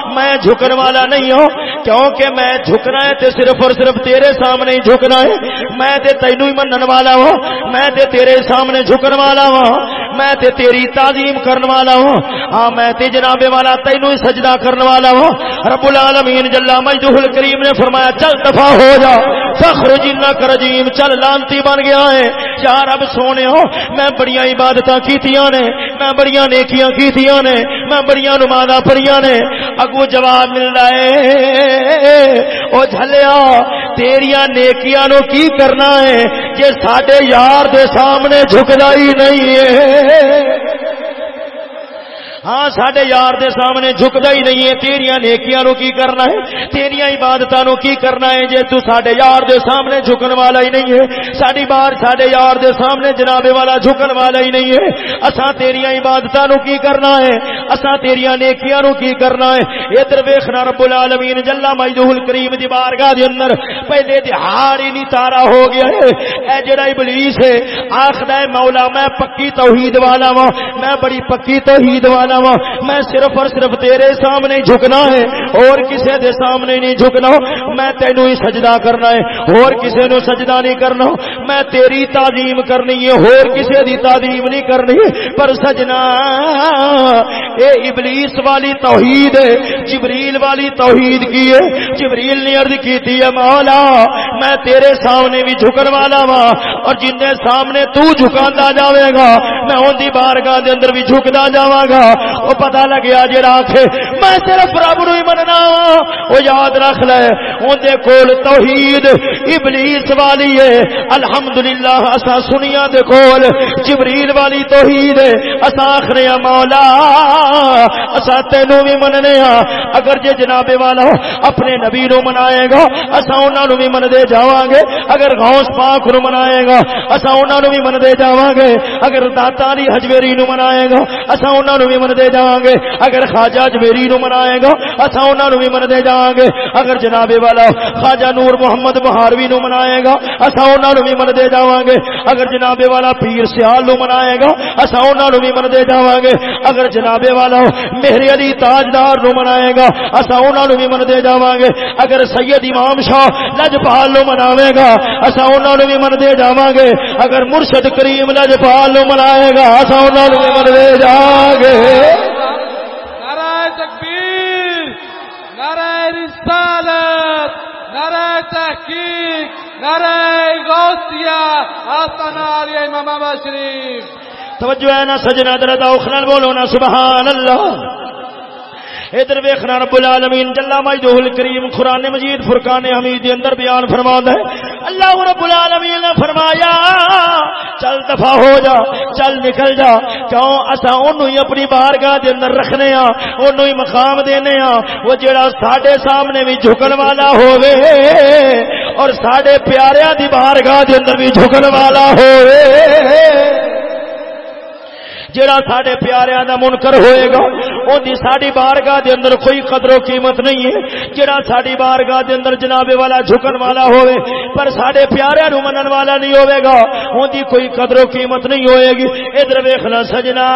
میں جھکن والا نہیں ہوں، کیونکہ میں جھکنا ہے تے صرف اور صرف تیرے سامنے ہی جھکنا ہے۔ میں تے تینو ہی منن والا ہوں، میں تے تیرے سامنے جھکن والا ہوں، میں تے تیری تعظیم کرن والا ہوں۔ ہاں میں تے جناب والا تینو ہی سجدہ کرن والا ہوں۔ رب العالمین جل مجدہ الکریم نے فرمایا، چل دفع ہو جا۔ فخر جنک رجیم، چل لانتی بن گیا ہے۔ یا رب سونے ہو، میں بڑیاں عبادتاں کیتیاں نے، میں بڑیاں نیکیاں کیتیاں نے، میں بڑیاں نمازاں پڑھیاں نے۔ اگو جواب ملدا ہے۔ او جھلیا، تیریاں نیکیاں نو کی کرنا ہے؟ جے ساڈے یار دے سامنے جھکدا ہی نہیں ہے۔ ہاں ساڈے یار دے سامنے جھکدا ہی نہیں ہے۔ تیریاں نیکیاں نو کی کرنا ہے؟ تیریاں عبادتاں نو کی کرنا ہے جے تو یار دے سامنے جھکن والا ہی نہیں ہے؟ ساڈی بار ساڈے یار دے سامنے جناب والا جھکن والا ہی نہیں ہے۔ اساں تیریاں عبادتاں نو کی کرنا ہے؟ اساں تیریاں نیکیاں نو کی کرنا ہے؟ ادھر ویکھنا رب العالمین جل مجدہ الکریم دی بارگاہ دے اندر۔ پہلے دہاڑ ہی نہیں تارا ہو گیا ہے۔ اے جڑا ابلیس ہے آکھدا ہے، مولا، میں پکی توحید والا ہوں میں بڑی پکی توحید والا وا میں صرف اور صرف تیرے سامنے جھکنا ہے۔ اور کسی دے سامنے نہیں جھکنا۔ میں تینو ہی سجدہ کرنا ہے۔ اور کسی نو سجدہ نہیں کرنا۔ میں تیری تعظیم کرنی ہے۔ اور کسی دی تعظیم نہیں کرنی۔ پر سجنا اے ابلیس والی توحید ہے، جبریل والی توحید کی ہے۔ جبریل نے عرض کی تھی مولا، میں تیرے سامنے بھی جھکن والا وا اور جن دے سامنے تو جھکاندا جاوے گا، میں اون دی بارگاہ دے اندر بھی جھکدا جاواں گا۔ وہ پتا لگیا جڑا آخ میں صرف رب نو ہی مننا وہ یاد رکھ لے اندر کول توحید ابلیس والی ہے۔ الحمدللہ اسا سنیا دے کول، جبریل والی توحید ہے۔ اسا آخنے ہاں، مولا اسا تینو بھی مننے ہاں اگر جے جناب والا اپنے نبی نو منائے گا اسا انہاں نو بھی من دے جاواں گے۔ اگر غوث پاک نو منائے گا اسا انہاں نو بھی من دے جاواں گے۔ اگر داتا علی حجویری نو منائے گا اسا انہاں نو بھی من دے جاواں گے۔ اگر خواجہ جبیری نو منائے گا اسا انہاں نو بھی من دے جاواں گے۔ اگر جناب والا خواجہ نور محمد بہاروی نو منائے گا اسا انہاں نو بھی من دے جاواں گے۔ اگر جناب والا پیر سیال نو منائے گا اسا انہاں نو بھی من دے جاواں گے۔ اگر جناب والا میرے علی تاجدار نو منائے گا۔ اسا انہاں نو بھی من دے جاواں گے اگر سید امام شاہ لجپال نو مناوے گا اسا انہاں نو بھی من دے جاواں گے اگر مرشد کریم لجپال نو منائے گا اسا انہاں نو بھی من دے جاواں گے نعرہ تکبیر، نعرہ رسالت، نعرہ تحقیق، نعرہ غوثیہ، آستان علی امام شریف۔ توجہ ہے نا سجنا درد اخرن بولو نا سبحان اللہ۔ ادھر ویخنا رب العالمین جلا مجدہ الکریم، قرآن مجید، فرقان حمید دے اندر بیان فرما ہے۔ اللہ رب العالمین نے فرمایا، چل دفع ہو جا، چل نکل جا۔ کیوں؟ اسا اصا ہی اپنی بارگاہ دے اندر رکھنے ہاں انہوں ہی مقام دینے ہاں۔ وہ جڑا ساڈے سامنے بھی جھکن والا ہوئے اور ساڈے پیاریاں دی بارگاہ دے اندر بھی جھکن والا ہوئے جڑا ساڈے پیاریاں دا منکر ہوئے گا اون ساڈی بارگاہ دے اندر کوئی قدر و قیمت نہیں ہے۔ جڑا ساڈی بارگاہ دے اندر جناب والا جھکن والا ہوئے، پر ساڈے پیاریاں نو منن والا نہیں ہوے گا۔ اون کوئی قدر و قیمت نہیں ہوئے گی۔ ادھر ویکھنا سجنا۔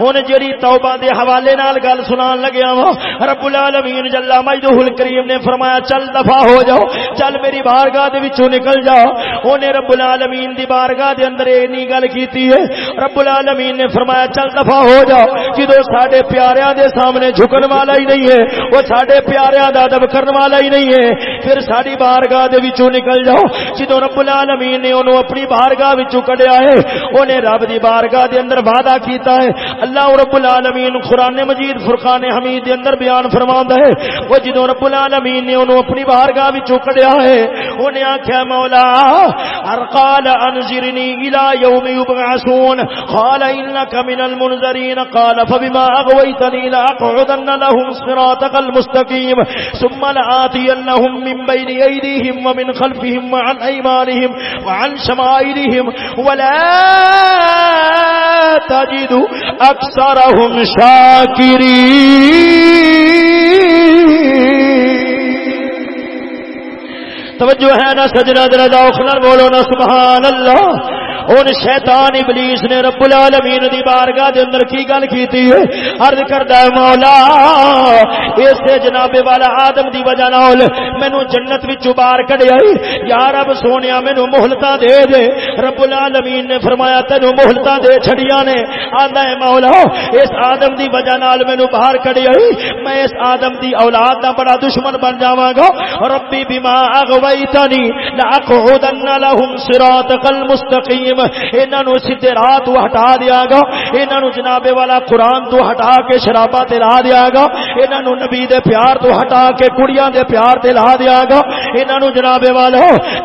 ہن جڑی توبہ دے حوالے نال گل سنان لگیا وا رب العالمین جل مجدہ الکریم نے فرمایا، چل دفع ہو جاؤ، چل میری بارگاہ دے وچوں نکل جا اونے رب العالمین دی بارگاہ دے اندر اینی گل کیتی ہے رب العالمین نے فرمایا، چل دفع ہو جاؤ، جدو سڈے پیاریا دے سامنے جھکن والا ہی نہیں ہے، وہ سڈے پیاریا کا ادب کرنے والا ہی نہیں ہے، پھر ساری بارگاہ دے وچوں نکل جاؤ، جدو رب العالمین نے انہوں اپنی بارگاہ وچوں کڈیا ہے، انہیں رب دی بارگاہ دے اندر وعدہ کیتا ہے۔ اللہ رب العالمین قرآن مجید فرقان حمید دے اندر بیان فرما ہے، وہ جدو رب العالمین نے انہوں اپنی بارگاہ وچوں کڈیا ہے، انہیں آخیا مولا ارقال انذرنی الى یوم یبعثون۔ قال إنك من المنذرين. قال فبما أغويتني لأقعدن لهم صراطك المستقيم. ثم لآتينهم من بين أيديهم ومن خلفهم وعن أيمانهم وعن شمائلهم. ولا تجد أكثرهم شاكرين. توجہ ہے نا سجنا درد اوخلر بولو نا سبحان اللہ ان شیطان ابلیس نے رب العالمین دی بارگاہ دے اندر کی گل کیتی ہے؟ عرض کردا ہے مولا اس جناب والا آدم دی وجہ نال مینوں جنت وچوں باہر کڈیا یا رب سونیا، مینوں مہلتا دے دے۔ رب العالمین نے فرمایا، تینوں مہلتا دے چھڑیاں نے۔ آندا ہے مولا، اس آدم دی وجہ نال مینوں باہر کڈیا میں اس آدم دی اولاد دا بڑا دشمن بن جاواں گا۔ ربی بما اغویتنی لاقعدن لهم صراطک المستقیم۔ کریم انہاں نو سیدھے راہ تو ہٹا دیا گا۔ انہاں نو جناب والا قرآن تو ہٹا کے شرابا تے لا دیا گا۔ انہاں نو نبی دے پیار تو ہٹا کے کڑیاں دے پیار تے لا دیا گا۔ انہاں نو جناب والا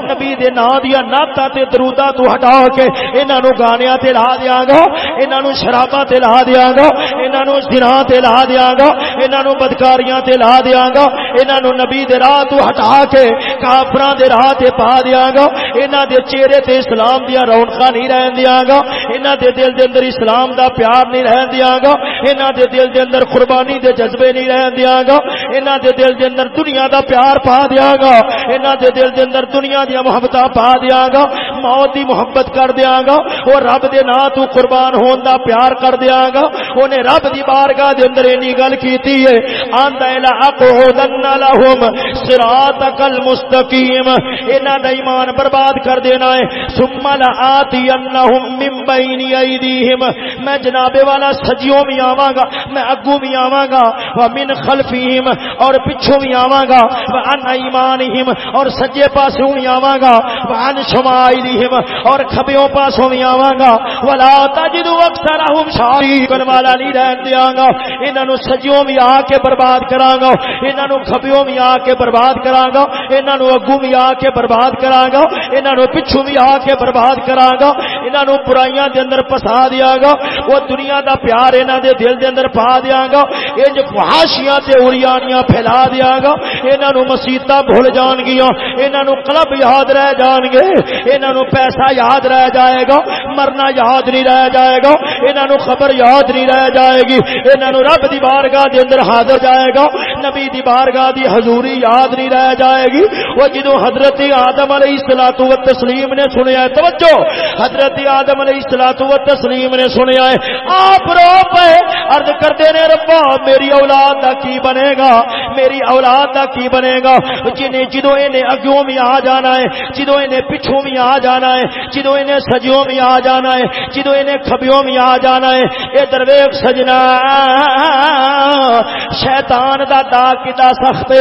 نبی دے نا دیا ناتا تے درودہ تو ہٹا کے انہاں نو گانیاں تے لا دیا گا۔ انہاں نو شرابا تے لا دیا گا۔ انہاں نو زنا تے لا دیا گا۔ انہاں نو بدکاریاں تے لا دیا گا۔ انہاں نو نبی دے راہ تو ہٹا کے کافراں دے راہ تے پا دیا گا۔ انہاں دے چہرے تے اسلام دیا رونق صدقہ نہیں رہن دیا گا۔ انہاں دے دل دے اندر اسلام دا پیار نہیں رہن دیا گا۔ انہاں دے دل دے اندر قربانی دے جذبے نہیں رہن دیا گا۔ انہاں دے دل دے اندر دنیا دا پیار پا دیا گا۔ انہاں دے دل دے اندر دنیا دی محبتاں پا دیا گا۔ موت دی محبت کر دیا گا او رب دے نا تو قربان ہون دا پیار کر دیا گا۔ اونے رب دی بارگاہ دے اندر اینی گل کیتی ہے، آندا الا اقعدن لهم صراطک المستقیم انہاں دا ایمان برباد کر دینا ہے۔ ثم لا من بین ایدیہم میں جناب والا سجیوں بھی آواں گا، میں اگوں بھی آواں گا۔ ومن خلفہم اور پچھوں بھی آواں گا۔ وعن ایمانہم اور سجے پاسوں بھی آواں گا۔ وعن شمائلہم اور کھبیوں پاسوں بھی آواں گا۔ ولا تجد اکثرہم شاکرین والا نہیں رہن دیاں گا۔ انہاں نو سجیوں بھی آ کے برباد کراں گا۔ انہاں نو کھبیوں بھی آ کے برباد کراں گا۔ انہاں نو اگوں بھی آ کے برباد کراں گا۔ انہاں نو پچھوں بھی آ کے برباد کراں گا۔ انہوں برائیاں دے اندر پسا دیا گا۔ وہ دنیا دا پیار انہوں دے دل دے اندر پا دیا گا۔ انج فحاشیاں تے اڑیانیاں پھیلا دیا گا۔ انہوں مسیطہ بھول جان گیا انہوں کلب یاد رہ جان گے۔ انہوں پیسہ یاد رہ جائے گا، مرنا یاد نہیں رہ جائے گا، انہوں خبر یاد نہیں رہ جائے گی۔ انہوں رب دی بارگاہ دے اندر حاضر جائے گا، نبی دی بارگاہ دی حضوری یاد نہیں رہ جائے گی۔ وہ جدو حضرت آدم علیہ السلام و تسلیم نے سنیا توجہ، حضرت آدم علیہ السلام و تسلیم نے سنیا ہے۔ آپ رو پے، عرض کرتے نے، ربا، میری اولاد دا کی بنے گا؟ میری اولاد دا کی بنے گا؟ جنہیں جدو انہیں اگوں بھی آ جانا ہے جدو انہیں پچھوں بھی آ جانا جانا ہے، جدو انہیں سجیوں بھی آ جانا ہے، جدو انہیں کھبیوں بھی آ جانا ہے، اے درویگ سجنا، شیطان دا دا کتا سخت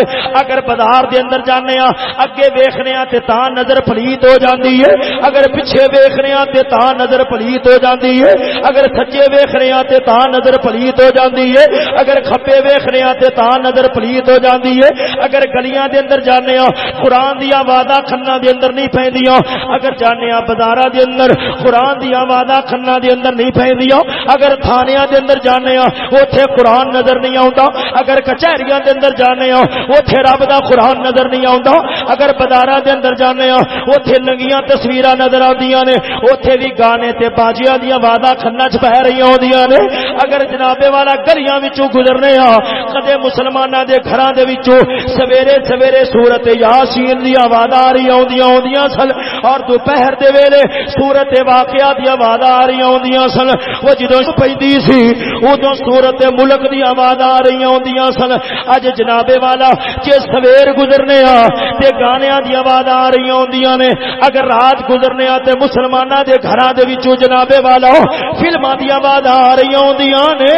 اگر بازار دے اندر جانے ہاں اگے ویکھنے ہاں تے تا نظر پلیت ہو جاندی ہے۔ اگر پیچھے ویکھنے ہاں تے تا نظر پلیت ہو جاندی ہے۔ اگر سچے ویکھ رہے ہاں تے تا نظر پلیت ہو جاندی ہے۔ اگر کھبے ویکھ رہے ہاں تے تا نظر پلیت ہو جاندی ہے۔ اگر گلیاں دے اندر جانے ہاں قرآن دی آوازاں کھنا دے اندر نہیں پیندیاں اگر جانے ہاں بازاراں دے اندر قرآن دی آوازاں کھنا دے اندر نہیں پیندیاں اگر تھانیاں دے اندر جانے ہاں اوتھے قرآن نظر نہیں آوندا اگر کچہریاں دے اندر جانے ہاں اوتھے رب دا قرآن نظر نہیں آوندا اگر بازاراں دے اندر جانے ہاں اوتھے ننگیاں تصویراں نظر آندیاں نے اوتھے بھی گانے تے باجیاں دیاں آوازاں کھنا چ پہ رہی ہوندیاں نے اگر جنابے والا گلیاں وچوں گزرنے ہاں کدے مسلماناں دے گھراں دے وچوں سویرے سویرے سورت یاسین دی آوازاں آ رہی ہوندیاں ہوندیاں سن اور دوپہر دے ویلے سورت واقعہ دی آوازاں آ رہی ہوندیاں سن۔ وہ جدوں پیندی سی، اودوں سورت ملک دی آوازاں آ رہی ہوندیاں سن۔ اج جنابے والا جے سویر گزرنے ہاں تے گانیاں دی آوازاں آ رہی ہوندیاں نے، اگر رات گزرنے ہاں تے مسلماناں دے گھراں دے وچوں جنابے والا فلماں دی آوازاں آ رہی ہوندیاں نے۔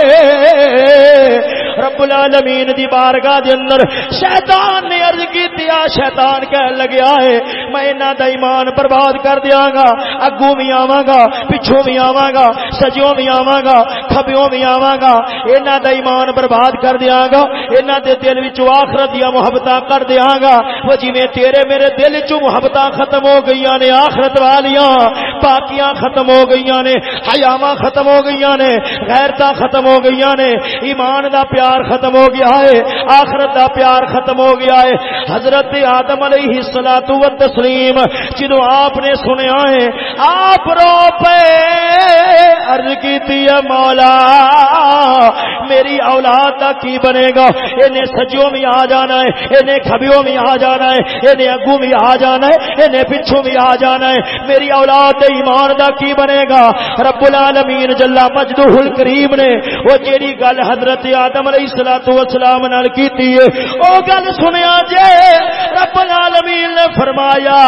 رب العالمین دی بارگاہ دے اندر شیطان نے عرض کیتی، آ شیطان کہن لگیا ہے، میں انہاں دا ایمان برباد کر دیاں گا، اگوں بھی آواں گا، پچھوں بھی آواں گا سجوں بھی آواں گا، کھبیوں بھی آواں گا، انہاں دا ایمان برباد کر دیاں گا، انہاں دے دل وچ آخرت دی محبتاں کر دیاں گا۔ وہ جویں تیرے میرے دل وچ محبتاں ختم ہو گئیاں نے، آخرت والیاں، پاکیاں ختم ہو گئیاں نے، حیاواں ختم ہو گئیاں نے، غیرتاں ختم ہو گئیاں نے، ایمان دا پیار پیار ختم ہو گیا ہے، آخرت دا پیار ختم ہو گیا ہے۔ حضرت آدم علیہ الصلوۃ والتسلیم، جدوں آپ نے سنیا ہے، آپ رو پے، عرض کیتی ہے مولا، میری اولاد دا کی بنے گا؟ انہیں سجوں میں آ جانا ہے انہیں کھبیوں میں آ جانا ہے انہیں اگوں میں آ جانا ہے انہیں پچھوں میں آ جانا ہے۔ میری اولاد دے ایمان دا کی بنے گا؟ رب العالمین جل مجدہ الکریم نے، وہ جیڑی گل حضرت آدم علیہ الصلوۃ والسلام نال کیتی ہے۔ او گل سنیا جے، رب العالمین نے فرمایا،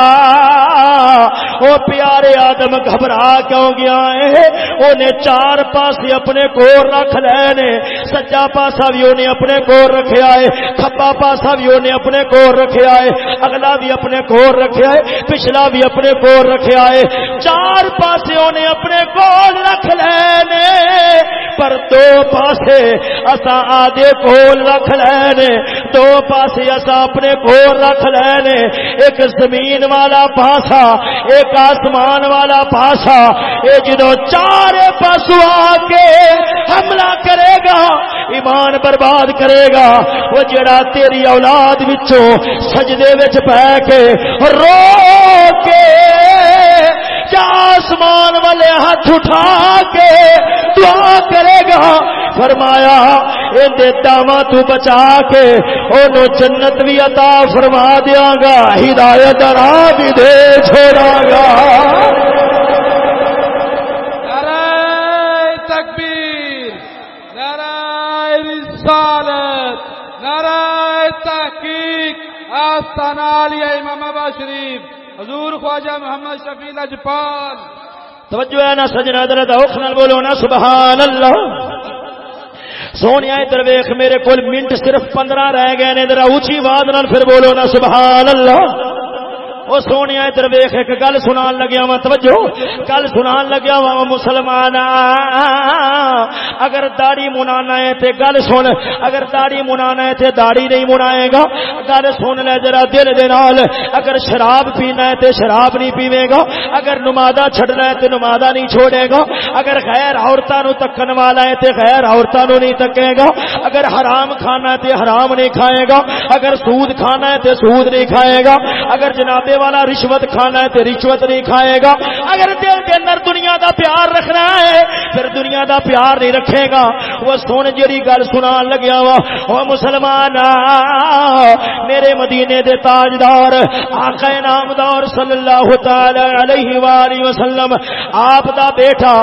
او پیارے آدم گھبرا کیوں گیا ہے؟ اونے چار پاسے اپنے کول رکھ لے نے سجا پاسا بھی اونے اپنے کول رکھیا ہے کھبا پاسا بھی اونے اپنے کول رکھیا ہے، اگلا بھی اپنے کول رکھیا ہے، پچھلا بھی اپنے کول رکھیا ہے۔ چار پاسے اونے اپنے کول رکھ لے نے پر دو پاسے اسا آدھے کول رکھ لے دو پاسے اسا اپنے کول رکھ لے ایک زمین والا پاسا، ایک آسمان والا پاسا۔ اے جدو چار پاسو آ کے حملہ کرے گا، ایمان برباد کرے گا، وہ جڑا تیری اولاد وچوں سجدے وچ پہ کے رو کے آسمان والے ہاتھ اٹھا کے دعا کرے گا۔ فرمایا، اندے تو بچا کے انہوں جنت بھی عطا فرما دیا گا، ہدایت راہ بھی دے چھوڑا گا۔ نعرہ تکبیر، نعرہ رسالت، نعرہ تحقیق، آستانہ امام ابا شریف۔ حضور خواجہ محمد شفیع لجپال توجہ ہے نا سجنا درد اوکھ نال بولو نا سبحان اللہ سونے ادھر ویخ میرے کول منٹ صرف پندرہ رہ گئے نے، ذرا اونچی آواز نال پھر بولو نا سبحان اللہ وہ سونے ادھر ویخ ایک گل سنان لگیا وا، توجہ۔ گل سنان لگیا وا مسلمان اگر داڑی منانا ہے تے گل سن، اگر داڑی منانا ہے تے داڑی نہیں منائے گا۔ گل سن لے جرا دل دے نال۔ اگر شراب پینا ہے تے شراب نہیں پیوے گا۔ اگر نمازا چھڈنا ہے تے نمازا نہیں چھوڑے گا۔ اگر غیر عورتاں نو تکن والا ہے تے غیر عورتاں نو نہیں تکے گا۔ اگر حرام کھانا ہے تے حرام نہیں کھائے گا۔ اگر سود کھانا ہے تے سود نہیں کھائے گا۔ اگر جنابے والا رشوت کھانا ہے تے رشوت نہیں کھائے گا۔ اگر دل کے اندر دنیا دا پیار رکھنا ہے، پھر دنیا دا پیار نہیں رکھے گا۔ وہ سن جڑی گل سنان لگیا وا۔ او مسلمان، میرے مدینے دے تاجدار، آقا نامدار صلی اللہ تعالی علیہ والہ وسلم، آپ دا بیٹا،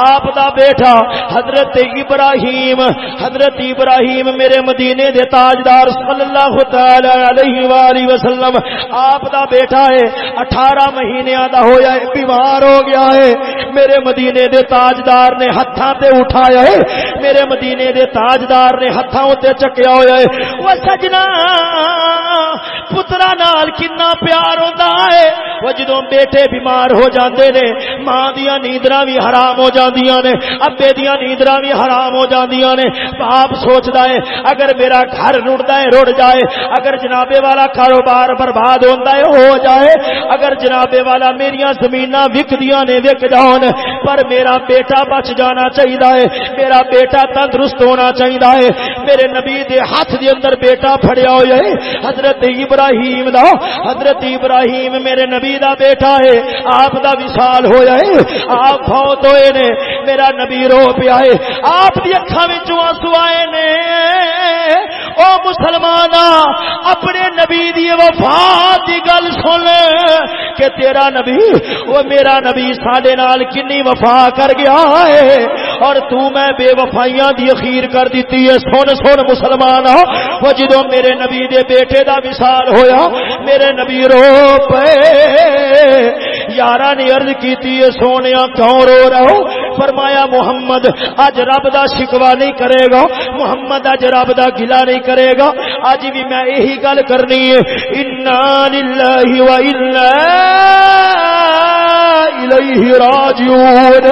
آپ دا بیٹا، حضرت ابراہیم حضرت ابراہیم میرے مدینے دے تاجدار صلی اللہ تعالی علیہ والہ وسلم، آپ دا بیٹا ہے، اٹھارہ مہینے دا ہویا ہے، بیمار ہو گیا ہے، میرے مدینے دے تاجدار نے ہتھاں تے اٹھایا ہے، میرے مدینے دے تاجدار نے ہتھاں تے چکیا ہویا ہے وہ سجنا پترا نال کنا پیار ہوتا ہے۔ وہ جدو بیٹے بیمار ہو جاندے نے، ماں دیا نیندرا بھی حرام ہو جاندیاں نے، ابے دیا نیندرا بھی حرام ہو جاندیاں نے۔ باپ سوچتا ہے، اگر میرا گھر رڑتا ہے، رڑ جائے۔ اگر جنابے والا کاروبار برباد ہوتا ہے، ہو جائے۔ اگر جنابے والا میری زمین وکدیا نے وک جان۔ پر میرا بیٹا بچ جانا چاہیے ہے۔ میرا بیٹا تندرست ہونا چاہیے ہے۔ میرے نبی دے ہاتھ دے اندر بیٹا پھڑیا ہوا ہے۔ حضرت ابراہیم ابراہیم دا۔ حضرت ابراہیم میرے نبی دا بیٹا ہے۔ آپ دا وصال ہویا ہے۔ آپ فوت ہوئے نے۔ میرا نبی رو پیا ہے۔ آپ دی اکھاں وچوں آنسو آئے نے۔ او مسلمان اپنے نبی دی وفا دی گل سن کہ تیرا نبی وہ میرا نبی ساڈے نال کنی وفا کر گیا ہے؟ اور تو میں بے وفائیاں دی اخیر کر دیتی ہے۔ سن سن، مسلمان وہ جدو میرے نبی دے بیٹے دا وصال ہویا، میرے نبی رو پے۔ یارا نے عرض کیتی ہے، سونیا کیوں رو رہو فرمایا، محمد اج رب دا شکوا نہیں کرے گا. محمد اج رب دا گلا نہیں کرے گا. اج بھی میں یہی گل کرنی ہے. انا للہ و انا الیہ راجعون.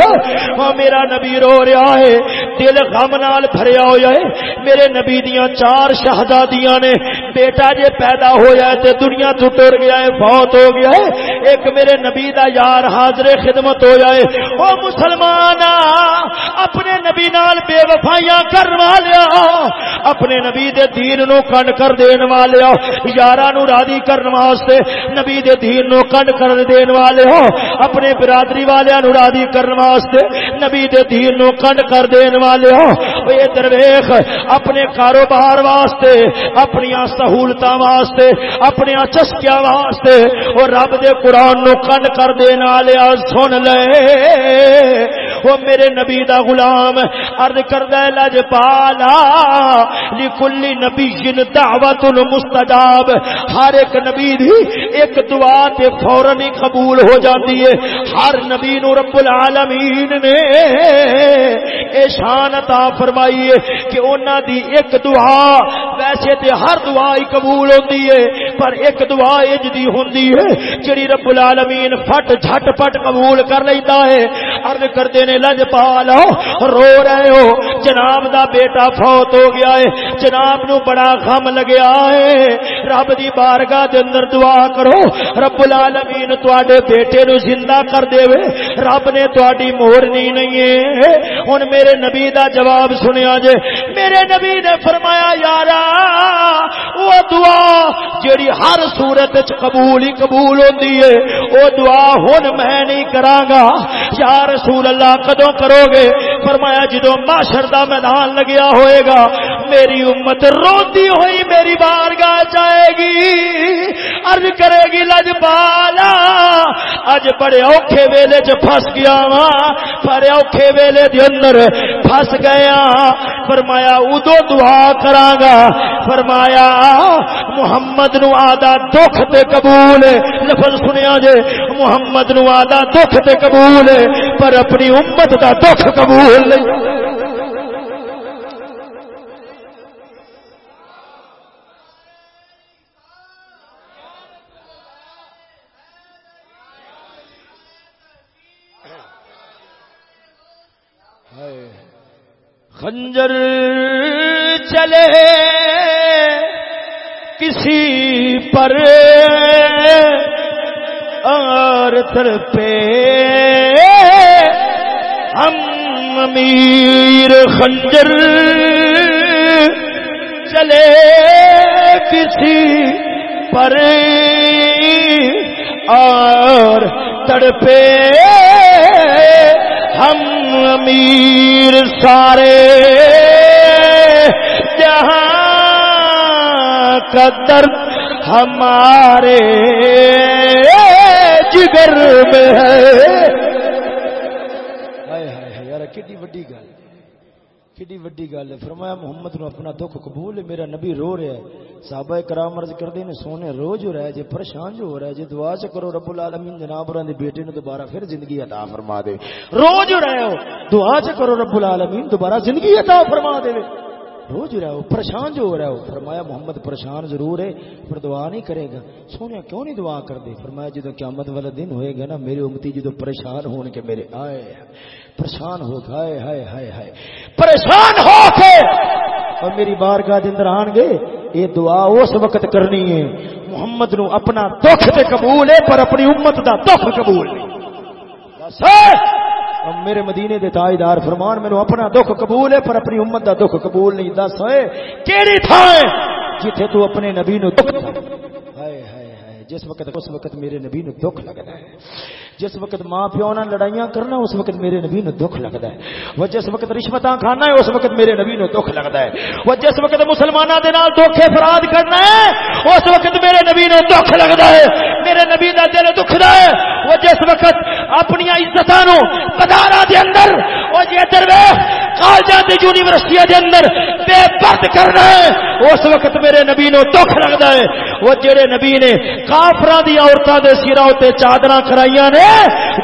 ہاں میرا نبی رو رہا ہے. دل غم نال بھریا ہوا ہے. میرے نبی دیاں چار شہزادیاں نے، بیٹا جے پیدا ہویا ہے تے دنیا تو ٹر گیا ہے، فوت ہو گیا ہے. ایک میرے نبی دا یار حاضر خدمت ہو جائے او مسلمان اپنے نبی نال بے وفائیاں کروا لیا اپنے نبی دے دین نو کنڈ کر دین والے ہو یارا نو راضی کرن واسطے نبی دے دین نو کنڈ کر دین والے ہو، اپنے برادری والے نو راضی کرن واسطے نبی دے دین نو کنڈ کر دین والے ہو۔ اے درویش، اپنے کاروبار واسطے اپنی سہولتاں واسطے اپنی چسکیاں واسطے اور رب دے قرآن نو کنڈ کر دین والے سن لے۔ وہ میرے نبی دا غلام عرض کردہ لج پالا، لکلی نبی جن دعوت مستجاب۔ ہر ایک نبی دی ایک دعا تے فورن ہی قبول ہو جاتی ہے۔ ہر نبی نو رب العالمین نے اے شان عطا فرمائی ہے کہ انہاں دی ایک دعا ویسے تے ہر دعا ہی قبول ہوندی ہے، پر ایک دعا اج دی ہوندی ہے، جڑی رب العالمین فٹ جھٹ پٹ قبول کر لیندا ہے۔ عرض کردے نے لج پا لو رو رہے ہو۔ جناب دا بیٹا فوت ہو گیا ہے۔ جناب نو بڑا غم لگیا ہے۔ رب دی بارگاہ دے اندر دعا کرو۔ رب العالمین تواڈے بیٹے نو زندہ کر دے وے رب نے تواڈی مہرنی نہیں ہے۔ ہن میرے نبی دا جواب سنیا جے۔ میرے نبی نے فرمایا، یارا، وہ دعا جیڑی ہر صورت وچ قبول ہی قبول ہوندی ہے او دعا ہن میں نہیں کراں گا۔ یا رسول اللہ کدو کرو گے؟ فرمایا، جدو معاشر دا میدان لگیا ہوئے گا، میری امت روتی ہوئی میری بارگاہ جائے گی۔ عرض کرے گی لج پالا اج بڑے اوکھے ویلے چ پھس گیا وا پر اوکھے ویلے دے اندر پھس گیا فرمایا، ادو دعا کراں گا۔ فرمایا، محمد نو آدھا دکھ تے قبول لفظ سنیا جے، محمد نو آدھا دکھ تے قبول پر اپنی امت دا دکھ قبول نہیں۔ خنجر چلے کسی پر اور تر پہ۔ ہم امیر خنجر چلے کسی پر اور تڑپے ہم امیر سارے جہاں کا درد ہمارے جگر میں ہے۔ یار کتنی وڈی گل کتنی وڈی گل ہے؟ فرمایا، محمد نو اپنا دکھ قبول ہے، میرا نبی رو رہا ہے۔ صحابہ کرام عرض کردے نے سونے رو جو رہا ہے، جے پریشان جو ہو رہا ہے، جے دعا چ کرو رب العالمین، جناب اور دے بیٹے نو دوبارہ پھر زندگی عطا فرما دے۔ رو جو رہے ہو دعا چ کرو رب العالمین، دوبارہ زندگی عطا فرما دے۔ روز رہا ہو پریشان جو ہو رہا ہو فرمایا، محمد پریشان ضرور ہے، پر دعا نہیں کرے گا۔ سونے، کیوں نہیں دعا کر دے؟ فرمایا، جدو قیامت والا دن ہوئے گا نا، میرے امتی جدو پریشان ہون کے میرے آئے پریشان ہو گئے، ہائے ہائے ہائے۔ پریشان ہو کے اور میری بار کا دن آن گے یہ دعا اس وقت کرنی ہے۔ محمد نو اپنا دکھ تے قبول ہے، پر اپنی امت دا دکھ قبول نہیں میرے مدینے دے تاجدار فرمان میرے اپنا دکھ قبول ہے، پر اپنی امت دا دکھ قبول نہیں۔ دس ہوئے کیڑی تھائے جتھے تو اپنے نبی نو دکھ۔ ہائے ہائے ہائے، جس وقت، اس وقت میرے نبی نو دکھ لگتا ہے۔ جس وقت ماں پیو نہ لڑائیاں کرنا، اس وقت میرے نبی نو دکھ لگتا ہے۔ وہ جس وقت رشوت کھانا ہے، اس وقت میرے نبی نو دکھ لگتا ہے۔ وہ جس وقت مسلمانوں کے نال دھوکھے فراد کرنا ہے، اس وقت میرے نبی نو دکھ لگتا ہے۔ میرے نبی کا دل دکھدا ہے۔ وہ جس وقت اپنی عزتوں بازار دے اندر، وہ جی ادھر کالجا یونیورسٹی دے اندر بے پرد کرنا ہے، اس وقت میرے نبی نو دکھ لگتا ہے۔ وہ جڑے نبی نے کافرا دی عورتوں کے سرا اتنے چادر کرائیاں نے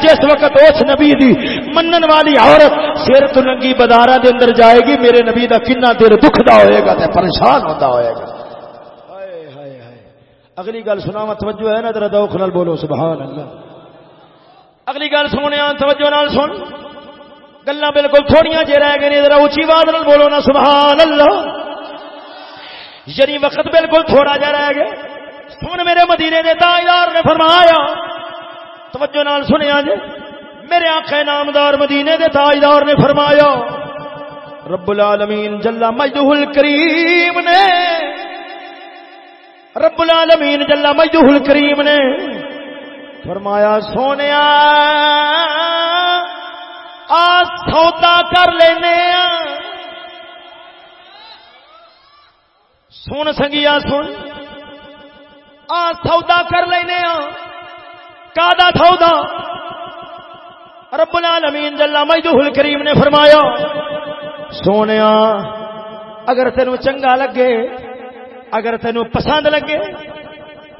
جس وقت اس نبی دی منن والی عورت سر تو ننگی بازار دے اندر جائے گی، میرے نبی دا کنا دیر دکھدا ہوئے گا تے پریشان ہوتا ہوئے گا۔ اگلی گل سنا توجہ ہے نا، ذرا دوخ نال بولو، سبحان اللہ۔ اگلی گل سونے توجہ نال سن۔ گلا بالکل تھوڑیاں جی رہ گئی ذرا اچھی بات نال بولو نا، سبحان اللہ۔ یعنی وقت بالکل تھوڑا جا رہ گیا۔ سن میرے مدینے دے تاجدار نے فرمایا توجہ نال سنیا جی۔ میرے آخے نامدار مدینے دے تاجدار نے فرمایا، رب العالمین جلا مجدہ الکریم نے، رب العالمین جلا مجدہ الکریم نے فرمایا سونے آ سودا کر لینے سن سنگیا، سن۔ آ سودا کر لینے کا سودا رب العالمین جلا مجدہ الکریم نے فرمایا سونے اگر تینوں چنگا لگے، اگر تینوں پسند لگے،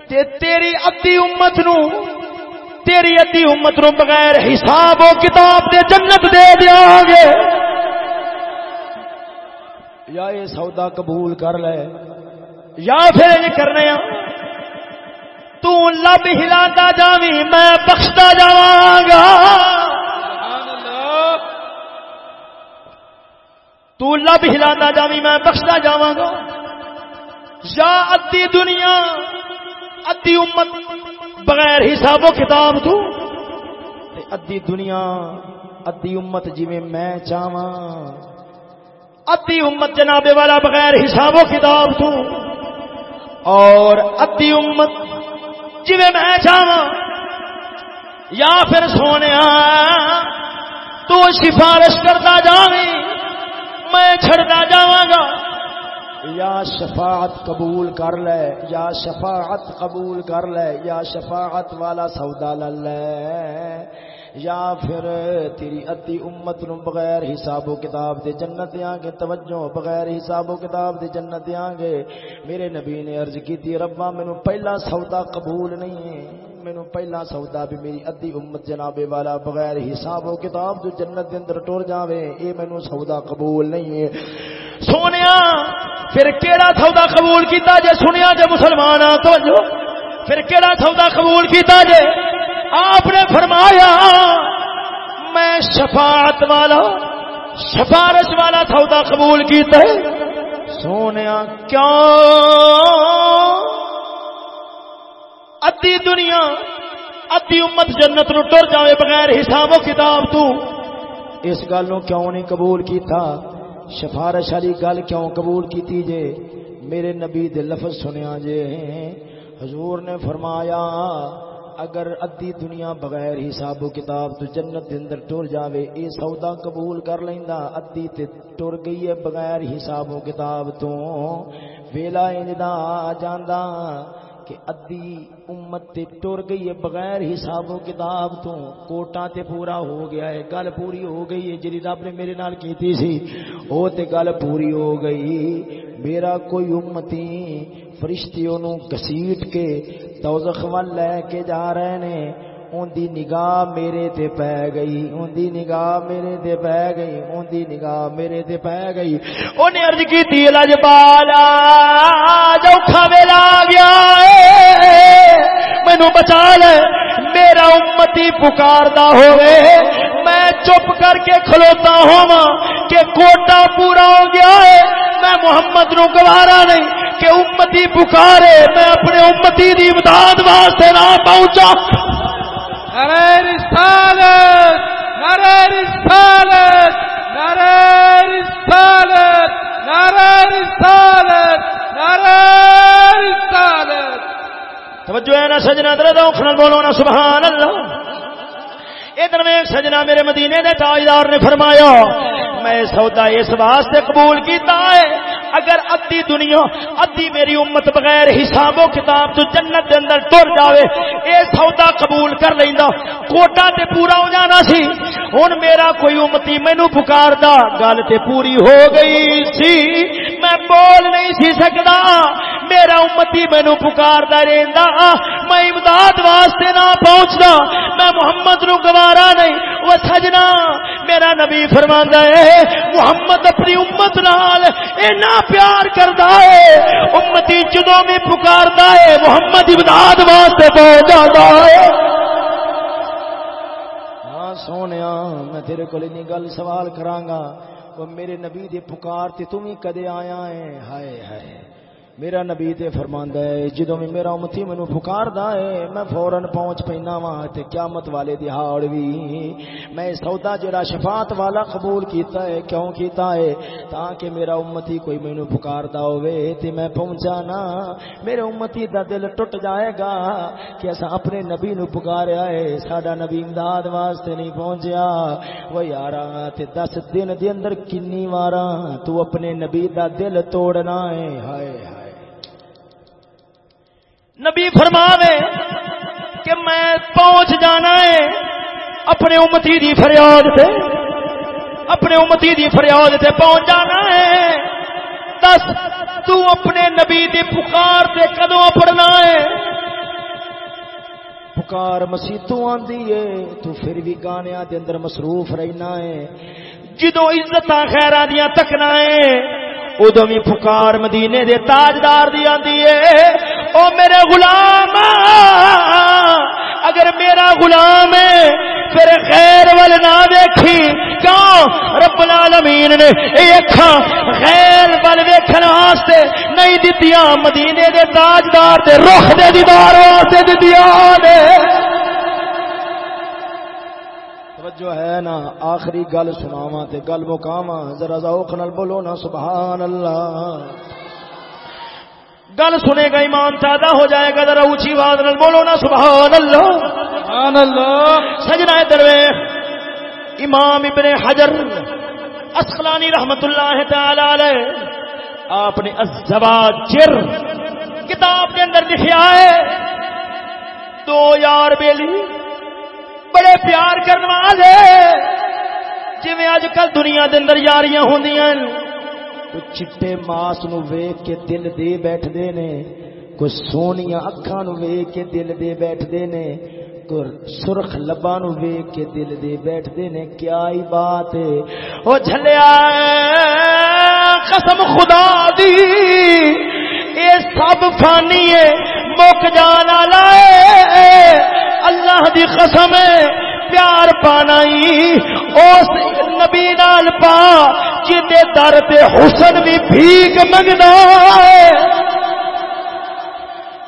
تے تیری ادی امت نو، تیری ادی امت نو بغیر حساب و کتاب دے جنت دے دیا گے۔ یا یہ سودا قبول کر لے، یا پھر یہ کرنے تو لب ہلا جاوی میں بخشتا جاگا تو لب ہلا جاوی میں بخشتا جاگا یا ادی دنیا ادی امت بغیر حساب و کتاب تو۔ ادی دنیا ادی امت جی میں چاہاں ادی امت جناب والا بغیر حساب و کتاب تو۔ اور ادی امت جی میں چاہاں یا پھر سونے تو سفارش کرتا جاوی میں چھڑتا گا۔ یا شفاعت قبول کر لے، یا شفاعت قبول کر لے، یا شفاعت والا سودا لے۔ یا پھر تیری ادی امت نو بغیر حساب و کتاب دے جنت دیاں گے، توجہ بغیر حساب و کتاب دے جنت دیاں گے۔ میرے نبی نے عرض کی تھی، ربا مینو پہلا سودا قبول نہیں ہے۔ مینو پہلا سودا بھی میری ادی امت جناب والا بغیر حساب و کتاب جو جنت دے اندر ٹر جاوے، اے مینو سودا قبول نہیں ہے۔ سونیا، پھر کیڑا سودا قبول کیتا جے؟ سنیا جے مسلمان آ، توجہ۔ پھر کیڑا سودا قبول کیتا جے؟ آپ نے فرمایا، میں شفاعت والا سفارش والا سودا قبول کیتا ہے۔ سونے کیا ادی دنیا ادی امت جنت نو ٹر جائے بغیر حساب و کتاب تو۔ اس گل نو کیوں نہیں قبول کیتا؟ سفارش والی گل کیوں قبول کیتی جے؟ میرے نبی دے لفظ سنیا جے۔ حضور نے فرمایا اگر ادی دنیا بغیر حساب و کتاب تو جنت دے اندر ٹر جاوے، اے سودا قبول کر لیندا ادی تے ٹر گئی ہے بغیر حساب و کتاب تو۔ ویلا انجدا جاندا کہ ادی امت تے ٹر گئی ہے بغیر حساب و کتاب تو۔ کوٹا تے پورا ہو گیا ہے، گل پوری ہو گئی ہے جی رب نے میرے نال کیتی سی، او تے گل پوری ہو گئی۔ میرا کوئی امتی فرشتیوں نو گسیٹ کے دوزخ وال لے کے جا رہے نے۔ ان دی نگاہ میرے تے پہ گئی۔ ان دی نگاہ میرے تے پہ گئی۔ ان دی نگاہ میرے تے پہ گئی۔ انہیں عرض کی تھی لجبالا جوکھا ویلا گیا مینو بچا لے۔ میرا امتی پکاردا ہوئے میں چپ کر کے کھلوتا ہوا کہ کوٹا پورا ہو گیا ہے۔ میں محمد نو گوارا نہیں۔ کہ امتی پکارے میں اپنے امتی دی امداد واسطے نہ پہنچا۔ نعرہ رسالت نعرہ رسالت نعرہ رسالت نعرہ رسالت نعرہ رسالت۔ توجہ ہے نا سجنا درد نال بولو نا سبحان اللہ۔ ادھر میں سجنا میرے مدینے دے تاجدار نے فرمایا، میں سودا اس واسطے قبول کیتا ہے، اگر ادھی دنیا، ادھی میری امت بغیر حساب و کتاب تو جنت دے اندر ٹر جاوے، اے سودا قبول کر لیندا، کوٹا تے پورا ہو جانا سی۔ ہن میرا کوئی امتی مینوں پکاردا، گل تے پوری ہو گئی سی۔ میں بول نہیں سی سکدا، میرا امتی مینوں پکاردا رہندا۔ میں امداد واسطے نہ پہنچدا۔ میں محمد نو گواہ گوارا نہیں، وہ سجنا۔ میرا نبی فرماندا ہے، محمد اپنی امت نال اینا پیار کردا ہے۔ امتی جدوں بھی پکاردا ہے، محمد امداد واسطے پہنچ جاندا ہے۔ ہاں سونیا، میں تیرے کول انی گل سوال کراں گا۔ وہ میرے نبی دے پکار تے تم ہی کدے آیا ہے؟ ہائے ہائے۔ میرا نبی تے فرماندا ہے، جدوں بھی میرا امتی مینوں پکاردا ہے، میں فورن پہنچ پینا وا تے قیامت والے دہاڑ وی۔ میں سودا جڑا شفاعت والا قبول کیتا ہے، کیوں کیتا ہے؟ تاکہ میرا امتی کوئی مینوں پکاردا ہوے تے میں پہنچا نا۔ میرے امتی دا دل ٹٹ جائے گا کہ اسا اپنے نبی نو پکاریا ہے، ساڈا نبی امداد واسطے نہیں پہنچیا۔ وہ یارا، تے دس دن دے اندر کنی واراں تو اپنے نبی دا دل توڑنا ہے۔ ہائے ہائے۔ نبی فرماوے کہ میں پہنچ جانا ہے اپنے امتی دی فریاد سے اپنے امتی دی فریاد سے پہنچ جانا ہے۔ دس، تو اپنے نبی دی پکار سے کدو پڑنا ہے؟ پکار مسیتوں آندی ہے، تو پھر بھی گانیاں دے اندر مصروف رہنا ہے۔ جدو عزت خیرا دیا تکنا ہے ادو بھی پکار مدینے دے تاجدار دی آندی ہے۔ او میرے غلام، اگر میرا غلام ہے، پھر خیر ول نہ دیکھی کیوں؟ رب العالمین نے یہ اکھاں خیر ول ویکھن واسطے نہیں دتیاں، مدینے دے تاجدار دے رخ دے دیوار واسطے دتیاں نے۔ توجہ ہے نا آخری گل سناواں تے گل مکاواں ذرا ذوق نال بولو نا سبحان اللہ گل سنے گا ایمان تازہ ہو جائے گا ذرا اونچی آواز نال بولو نا سبحان اللہ سبحان اللہ سجنا دروے امام ابن حجر اسقلانی رحمت اللہ تعالی علیہ آپ نے الزواجر کتاب کے اندر لکھا ہے دو یار بیلی۔ بڑے پیار کرنے والے۔ جی اج کل دنیا دے اندر یاریاں ہوندیاں کوئی چٹے ماس نو ویک کے دل دے بیٹھدے نے، کوئی سونیاں اکھاں نو ویک کے دل دے بیٹھدے نے، کوئی سرخ لباں نو ویک کے دل دے بیٹھدے نے۔ کیا ہی بات ہے؟ او جھلیا، قسم خدا دی، اے سب فانی ہے، مک جان والا اللہ دی قسم ہے، پیار پانا ہی اس نبی نال پا، جدے در تے حسن بھی بھیک منگنا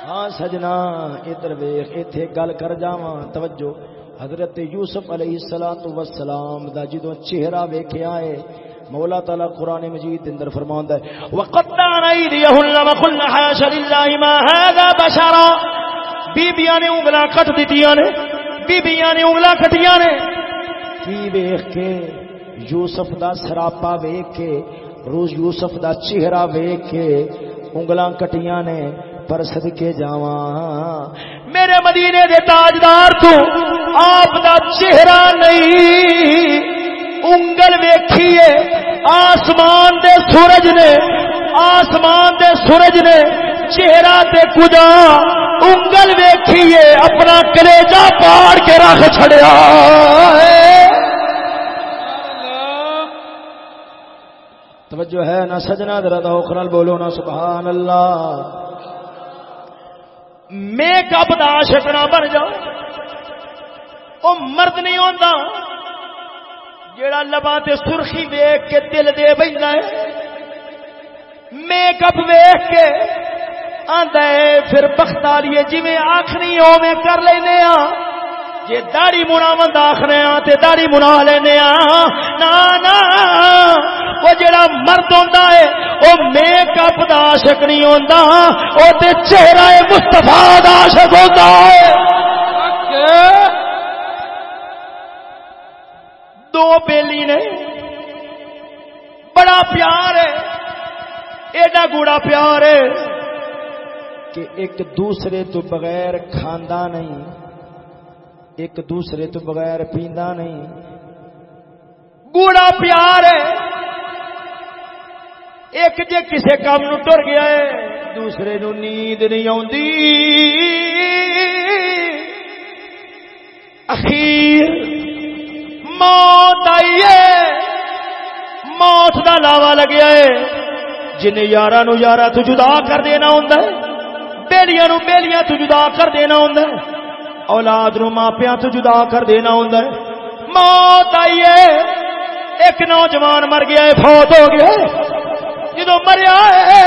ہاں سجنا، ادھر ویخ ایتھے گل کر جاواں، توجہ۔ حضرت یوسف علیہ الصلوۃ والسلام دا جدوں چہرہ ویکھیا ہے، مولا تعالی قران مجید اندر فرماندا ہے، وقد وقطعنا ایدیہن وقلنا حاش للہ ما هذا بشرا۔ بیبیاں نے انگلاں کٹ دتیاں نے بیبیاں نے انگلاں کٹیاں نے۔ کی ویکھ کے یوسف دا سراپا ویکھ کے روز یوسف دا چہرہ ویکھ کے انگلاں کٹیاں نے پر صدقے جاواں۔ میرے مدینے دے تاجدار تو آپ دا چہرہ نہیں انگل ویکھیے آسمان دے سورج نے آسمان دے سورج نے چہرہ تے کجا۔ انگل ویکھیے اپنا کلیجا پاڑ کے رکھ چڑیا توجہ ہے نہ سجنا درد اوکھرل بولو نہ سبحان اللہ۔ میک اپ دا شکنا بن جاؤ۔ وہ مرد نہیں ہوتا جڑا لبا تے سرخی ویک کے دل دے بہنا ہے۔ میک اپ ویک کے آندا ہے، پھر بخت والی جی آخری اوے کر لینے ہاں جی داڑی منا بند آخنے ہاں تے داڑی منا لینے ہاں نا نا وہ جڑا مرد ہوتا ہے وہ میک اپ دا عاشق نہیں ہوتا وہ تے چہرہ مستفا دا عاشق ہوتا ہے۔ دو بیلی نے، بڑا پیار ہے، ایڈا گوڑا پیار ہے۔ کہ ایک دوسرے تو بغیر کھانا نہیں، ایک دوسرے تو بغیر پیندا نہیں۔ گوڑا پیار ہے۔ ایک جے کسے کام نو ٹر گیا ہے، دوسرے نو نیند نہیں آتی اخیر موت آئی ہے۔ موت دا لاوا لگیا ہے۔ جن یارہ نو یارہ تو جدا کر دینا ہوں بیلیاں نو بیلیاں تو جدا کر دینا ہوں اولاد نو ماپیاں تو جدا کر دینا ہوں موت آئی ہے۔ ایک نوجوان مر گیا ہے، فوت ہو گیا ہے۔ جدو مریا ہے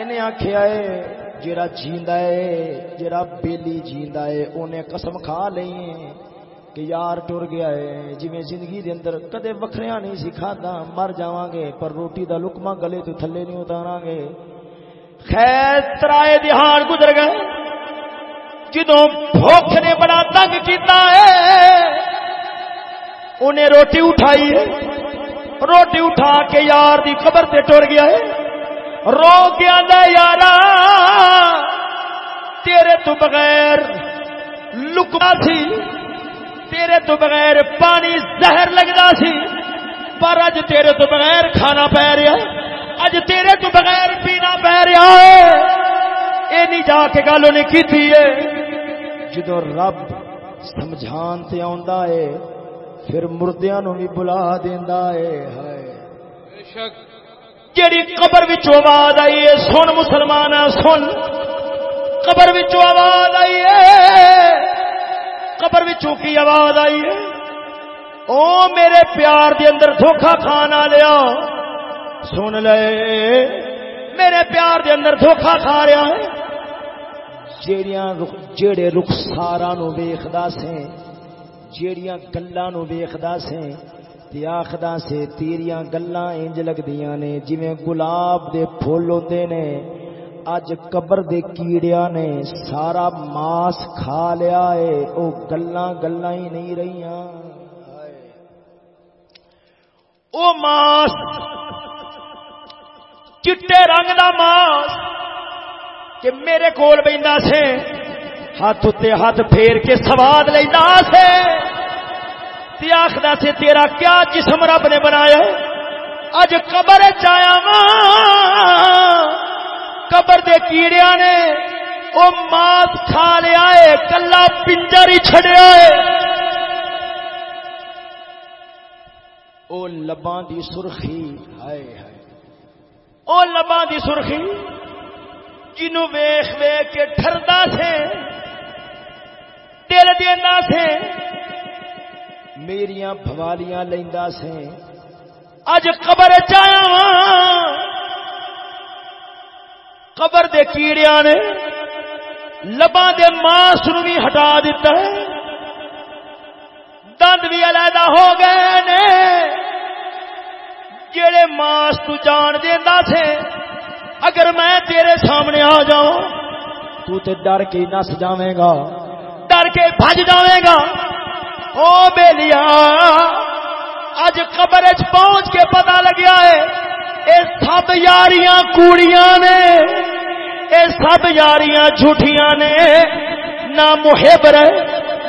انہیں آخیا ہے جڑا جیندا ہے جڑا بیلی جیندا ہے انہیں قسم کھا لئی کہ یار ٹر گیا ہے۔ جی زندگی دے اندر کدے وکھریا نہیں سی کھادا مر جاواں گے، پر روٹی دا لکما گلے تو تھلے نہیں اتاراں گے۔ خیر ترائے دہاڑ گزر گئے۔ جدو بھوک نے بڑا تنگ کیتا ہے، انہیں روٹی اٹھائی ہے۔ روٹی اٹھا کے یار دی قبر تے ٹر گیا ہے۔ رو گیا دا یارا، تیرے تو بغیر لکما سی، تیرے تو بغیر پانی زہر لگتا سی، پر اج تیرے تو بغیر کھانا پی رہا اج تیرے تو بغیر پینا پی رہا ہے۔ یہ نہیں جا کے گل انہیں کی جدو رب سمجھان تے آندا ہے، پھر مردیاں نو بھی بلا دیندا ہے۔ ہائے۔ جیڑی قبر وچ آواز آئی ہے، سن مسلمان سن۔ قبر وچ آواز آئی ہے۔ قبر وچوں کی آواز آئی ہے؟ او میرے پیار دے اندر دھوکا کھانا لیا سن لے۔ میرے پیار دے اندر دھوکا کھا رہا ہے۔ جیڑیاں جیڑے رخسارا نو ویکھدا سے، جیڑیاں گلاں نو ویکھدا سے، تے آکھدا سے، تیریاں گلاں انج لگدیاں نے، جویں گلاب دے پھول ہوندے نے، اج قبر دے کیڑیاں نے، سارا ماس کھا لیا ہے، او گلاں گلاں ہی نہیں رہیاں۔ او ماس چٹے رنگ دا ماس کہ میرے کول بیندا سے، ہاتھ تے ہاتھ پھیر کے سواد لینا سے۔ آخر سے، تیرا کیا جسم رب نے بنایا؟ اج قبر چایا قبر دے کیڑیا نے وہ ماس کھا لیا ہے کلا پنجر ہی چڑیا ہے او لباں دی سرخی ہائے ہائے او لباں دی سرخی جنوں ویخ ویخ کے ٹردا سے، دل دینا سے، میریاں بوالیاں لینا سے۔ اج قبر چایا ہاں۔ قبر دے کیڑیا نے لباں دے ماس نو بھی ہٹا دیتا ہے۔ دند بھی علیحدہ ہو گئے نے۔ جڑے ماس تو جان دینا سے اگر میں تیرے سامنے آ جاؤں، تو تے ڈر کے نس جاویں گا، ڈر کے بج جاویں گا۔ او بیلیا اج قبر چ پہنچ کے پتا لگیا ہے، اے سب یاریاں کوڑیاں نے، اے سب یاریاں جھوٹیاں نے۔ نہ محب رہے،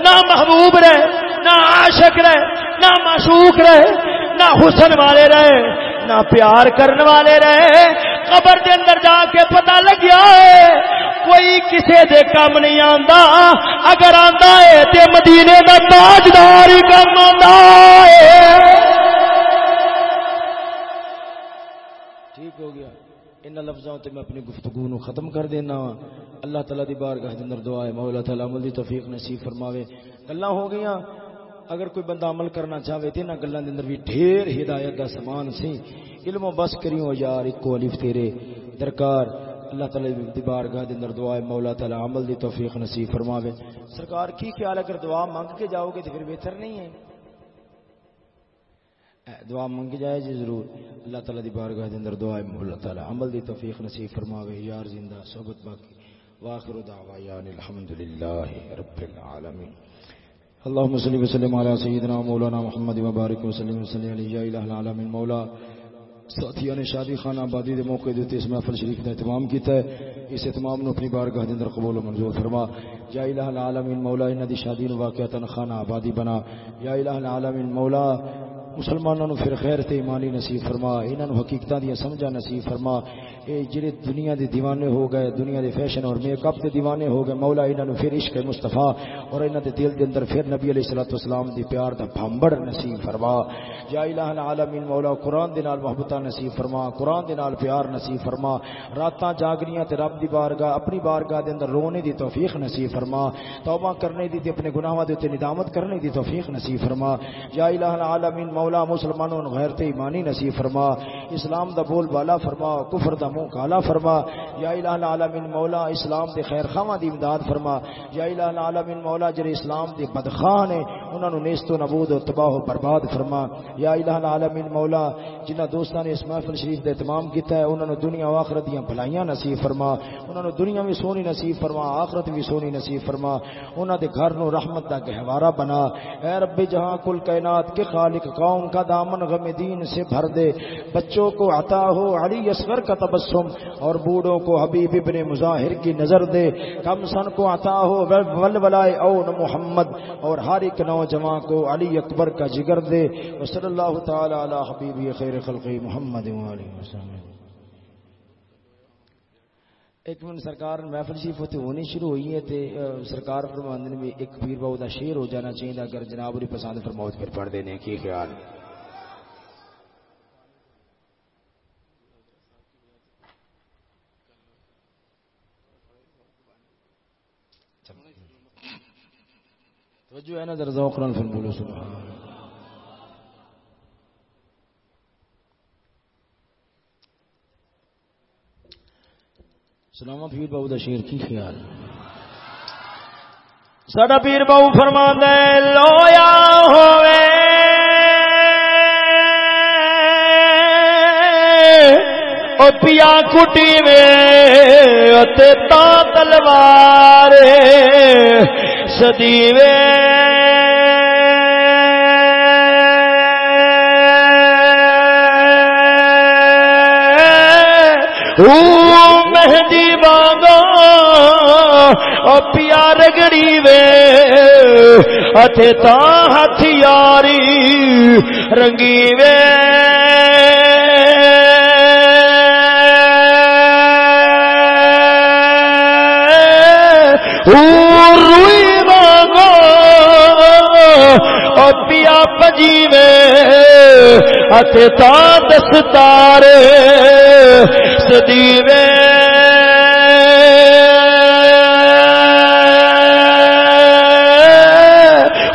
نہ محبوب رہے، نہ عاشق رہے، نہ معشوق رہے۔ نہ حسن والے رہے، نہ پیار کرنے والے رہے۔ قبر دے اندر جا کے پتا لگیا ہے، کوئی کسے دے کام نہیں آندا۔ اگر آندا ہے تے مدینے دا تاجدار ہی کام آندا ہے۔ ٹھیک ہو گیا۔ ان لفظوں تے میں اپنی گفتگو نو ختم کر دینا۔ اللہ تعالی دی بارگاہ دے اندر دعا ہے، مولا تعالی عمل دی توفیق نصیب فرماوے۔ گلاں ہو گئیاں۔ اگر کوئی بندہ عمل کرنا چاہے تو انہاں گلاں دے اندر بھی ڈھیر ہدایت دا سامان سی۔ علم و بس کریو یار اکو الف تیرے درکار۔ اللہ تعالی دی بارگاہ دے اندر دعا ہے، مولا تعالی عمل دی توفیق نصیب فرماوے۔ سرکار، کی خیال اگر دعا مانگ کے جاؤ گے تو پھر بہتر نہیں ہے؟ دعا منگی جائے جی ضرور۔ اللہ تعالی دی بارگاہ دے اندر دعا ہے، مولا تعالی عمل دی توفیق نصیب فرماوے۔ یار زندہ، صحبت باقی۔ واخر دعوانا الحمدللہ رب العالمین۔ اللهم صل وسلم على سيدنا مولانا محمد وبارك وسلم وسلم علی یا الہ العالمین مولا. ساتھیوں نے یعنی شادی خان آبادی دے موقع دیتے اس محفل شریف کا اہتمام کیتا ہے. اس اہتمام نو اپنی بارگاہ دے اندر قبول و منظور فرما. یا الہ العالمین مولا، انہاں دی شادی نو واقعتا خانہ آبادی بنا. یا الہ العالمین مولا مسلمانوں نو پھر خیر تے ایمانی نصیب فرما، انہاں نو حقیقتاں دی سمجھا نصیب فرما۔ اے جڑے دنیا دے دیوانے ہو گئے، دنیا دے فیشن اور میک اپ دے دیوانے ہو گئے، مولا انہاں نو پھر عشق مصطفی اور انہاں دے دل دے اندر پھر نبی علیہ الصلوۃ والسلام دی پیار دا بھامبڑ نصیب فرما۔ یا الہ العالمین، مولا قرآن دے نال محبت نصیب فرما، قرآن دے نال پیار نصیب فرما۔ راتاں جاگنیاں تے رب دی بارگاہ، اپنی بارگاہ دے اندر رونے دی توفیق نصیب فرما۔ توبہ کرنے دی تے اپنے گناہاں دے تے ندامت کرنے دی توفیق نصیب فرما۔ یا الہ العالمین مولا مسلمانوں غیر تے ایمانی نصیب فرما، اسلام دا بول بالا فرما، کفر دا منہ کالا فرما۔ یا الہ العالمین مولا، اسلام دے خیر خواہ دی امداد فرما۔ یا الہ العالمین مولا، جڑے اسلام دے بدخواہ نے، انہاں نو نیست و نبود و تباہ و برباد فرما۔ یا الہ العالمین مولا جنہ دوستاں نے اس محفل شریف دے اہتمام کیتا ہے، انہاں نو دنیا و آخرت دیاں بھلائیاں نصیب فرما۔ انہاں نو دنیا بھی سونی نصیب فرما، آخرت بھی سونی نصیب فرما۔ انہاں دے گھر نو رحمت دا گہوارہ بنا۔ اے رب جہاں کل کائنات کے خالق قوم کا دامن غم دین سے بھر دے۔ بچوں کو عطا ہو علی اصغر کا تبسم اور بوڑھوں کو حبیب ابن مظاہر کی نظر دے۔ کم سن کو عطا ہو ولولائے اون محمد اور ہر ایک نوجوان کو علی اکبر کا جگر دے۔ وصلی اللہ تعالی علی حبیبی خیر خلقی محمد وآلہ وسلم۔ ایک من سرکار محفل شریف ہوتے ہونی شروع ہوئی ہے تے سرکار فرماندے نے ایک پیر باو دا شعر ہو جانا چاہیے اگر جناب ری پسند فرماؤ پھر پڑھ دینے کی خیال؟ توجہ ہے نا ذرا ذوق نال پھر بولو سبحان اللہ۔ سلامہ پیر باو دا شیر، کی خیال؟ ساڈا پیر باو فرما دے، لویا ہوئے۔ او پیا کٹی میں تے تا تلوار سدیوے مہندی بانگو او پیا رگڑی وے۔ اتے تا ہتھیاری رنگی وے۔ روئی مانگو او پیا پجی وے۔ اتے تا دستار سدیوے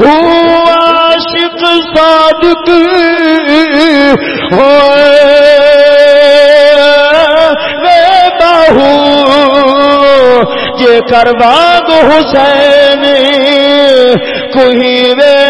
عاشق صادق ہوئے۔ باہو جے کروا دو حسین کوئی وے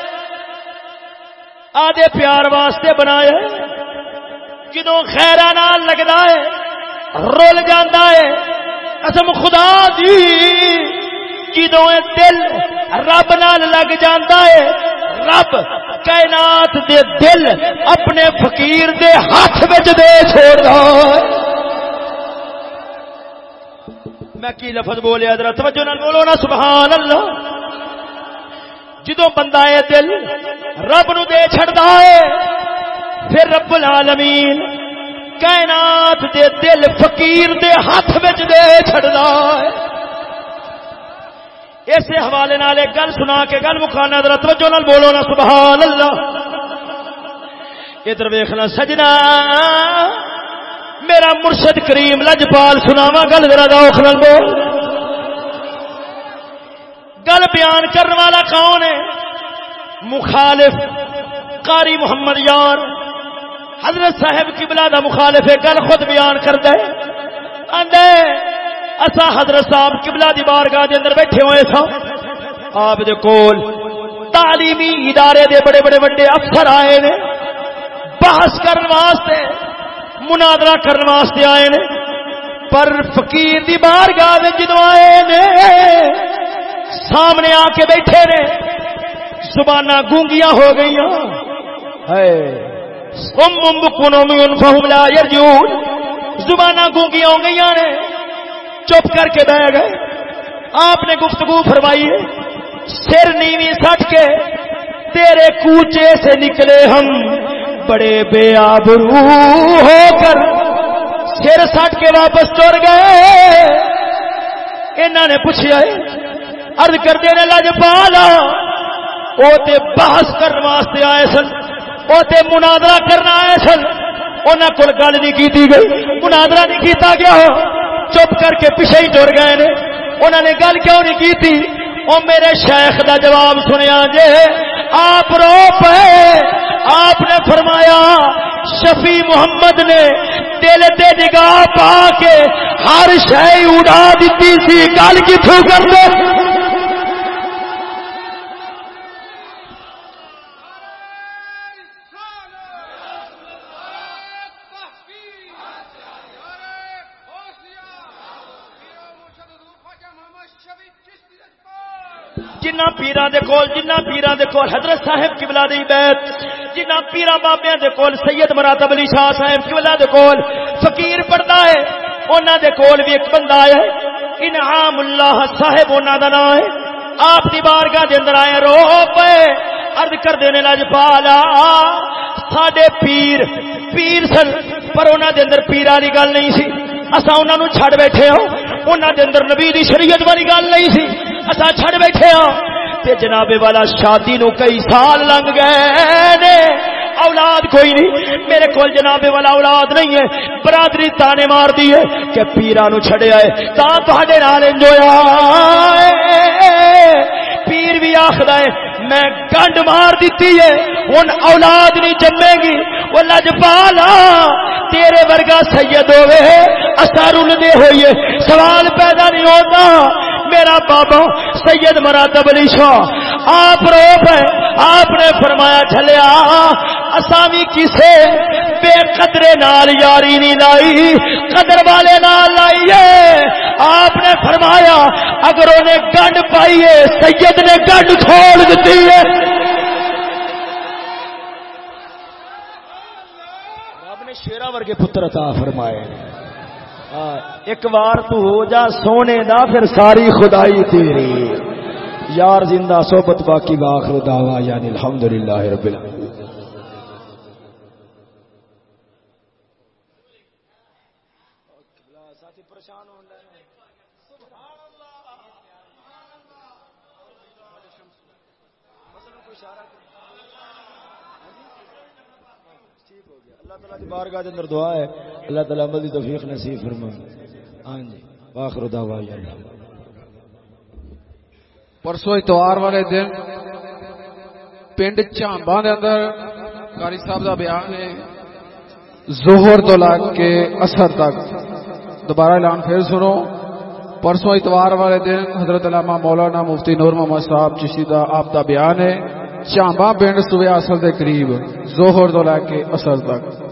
آدھے پیار واسطے بنایا جدو خیر لگتا ہے رول جانا ہے، قسم خدا دی۔ جدو دل رب نال لگ جانا ہے، رب کائنات دے دل اپنے فقیر دے ہاتھ دے چھوڑ میں کی لفظ بولیا؟ ذرا توجہ نال بولو نا، سبحان اللہ۔ جدو بندہ ہے دل رب نو دے چھڑدا ہے۔ پھر رب العالمین کائنات دے دل فقیر دے ہاتھ وچ دے چھڑدا ہے۔ اسے حوالے نال ایک گل سنا کے گل مکانا ذرا توجہ نال بولو نا سبحان اللہ ادھر ویکھنا سجنا۔ میرا مرشد کریم لجپال سناوا گل، ذرا دوخ نال بول۔ گل بیان کرنے والا کون ہے؟ مخالف قاری محمد یار، حضرت صاحب کی بلا دا مخالف ہے، گل خود بیان کر دے آندے اسا حضرت صاحب قبلہ دی بارگاہ دے اندر بیٹھے ہوئے سا آپ دے کول تعلیمی ادارے دے بڑے بڑے بڑے افسر آئے نے۔ بحث کرن واسطے، مناظرہ کرن واسطے آئے نے۔ پر فقیر دی بارگاہ دے جدوں آئے نے، سامنے آ کے بیٹھے نے۔ زبانہ گونگیاں ہو گئی زبانہ گونگیاں ہو گئی نے۔ چپ کر کے بہ گئے۔ آپ نے گفتگو فرمائی سر نیوی سٹ کے تیرے کوچے سے نکلے ہم۔ بڑے بے آبرو ہو کر سر سٹ کے واپس چور گئے۔ انہوں نے پوچھا ارد کرتے ہیں لج پالا وہ بحث کرنے واسطے آئے سن وہ منادرا کرنا آئے سن۔ انہوں کو گل نہیں کی گئی۔ منادرا نہیں کیتا گیا ہو۔ چپ کر کے پیچھے ہی ٹر گئے نے۔ انہوں نے گل کیوں نہیں کی تھی وہ میرے شیخ دا جواب سنیا جے۔ آپ رو پے۔ آپ نے فرمایا شفی محمد نے دل دے نگاہ پا کے ہر شہ اڑا دیتی سی۔ گل کتوں کر دو جنہ پیرا دے کول، جنہ پیرا دے کول حضرت صاحب قبلہ دی بیت، جنہ پیرا بابیاں دے کول سید مراتب علی شاہ صاحب قبلہ دے کول، فقیر پڑھدا ہے، انہاں دے کول بھی ایک بندہ آیا ہے، انعام اللہ صاحب انہاں دا نام ہے۔ آپ دی بارگاہ دے اندر آئے، رو پے، عرض کر دینے لاج پالا ساڈے پیر پیر سن، پر انہاں دے اندر پیرا دی گل نہیں سی۔ اسا انہاں نو چھڑ بیٹھے ہو، انہاں دے اندر نبی دی شریعت والی گل نہیں سی۔ اصا چھڑ بیٹھے ہاں تے جناب والا شادی نو کئی سال لنگ گئے نے۔ اولاد کوئی نہیں۔ میرے کول جناب والا اولاد نہیں ہے۔ برادری تانے مار دی ہے کہ پیرا نو چھڑے آئے۔ تا تہاڈے نال انجویا پیر بھی آخر ہے، میں گنڈ مار دیتی ہے۔ ہن اولاد نہیں جمے گی۔ وہ لج پالا تیرے ورگا سید ہوئے۔ اثر دے ہوئیے سوال پیدا نہیں ہوتا۔ میرا بابا سید مراتب علی شاہ، آپ روپ ہے آپ نے فرمایا چلیا اسامی کسے بے قدرے نال یاری نہیں لائی، قدر والے نال لائیے آپ نے فرمایا، اگر انہیں گنڈ پائیے سید نے گنڈ چھوڑ دیتی ہے۔ رب نے شیرا ورگے پتر عطا فرمائے۔ ایک بار تو ہو جا سونے دا، پھر ساری خدائی تیری۔ یار زندہ، صحبت باقی باخر دعوا یعنی الحمدللہ رب العالمین۔ بارگاہ اندر دعا ہے۔ اللہ تعالی عمل دی توفیق نصیب فرمائے۔ ہاں جی۔ واخر دعوایا پرسوں اتوار والے دن پنڈ چانبا دے اندر کاری صاحب دا بیان ہے۔ زہر تو لگ کے اثر تک۔ دوبارہ اعلان پھر سنو۔ پرسوں اتوار والے دن حضرت علامہ مولانا مفتی نور محمد صاحب چشتی دا آپ کا بیان ہے۔ چانبا پنڈ صوبہ اثر دے قریب۔ زہر تو لگ کے اثر تک۔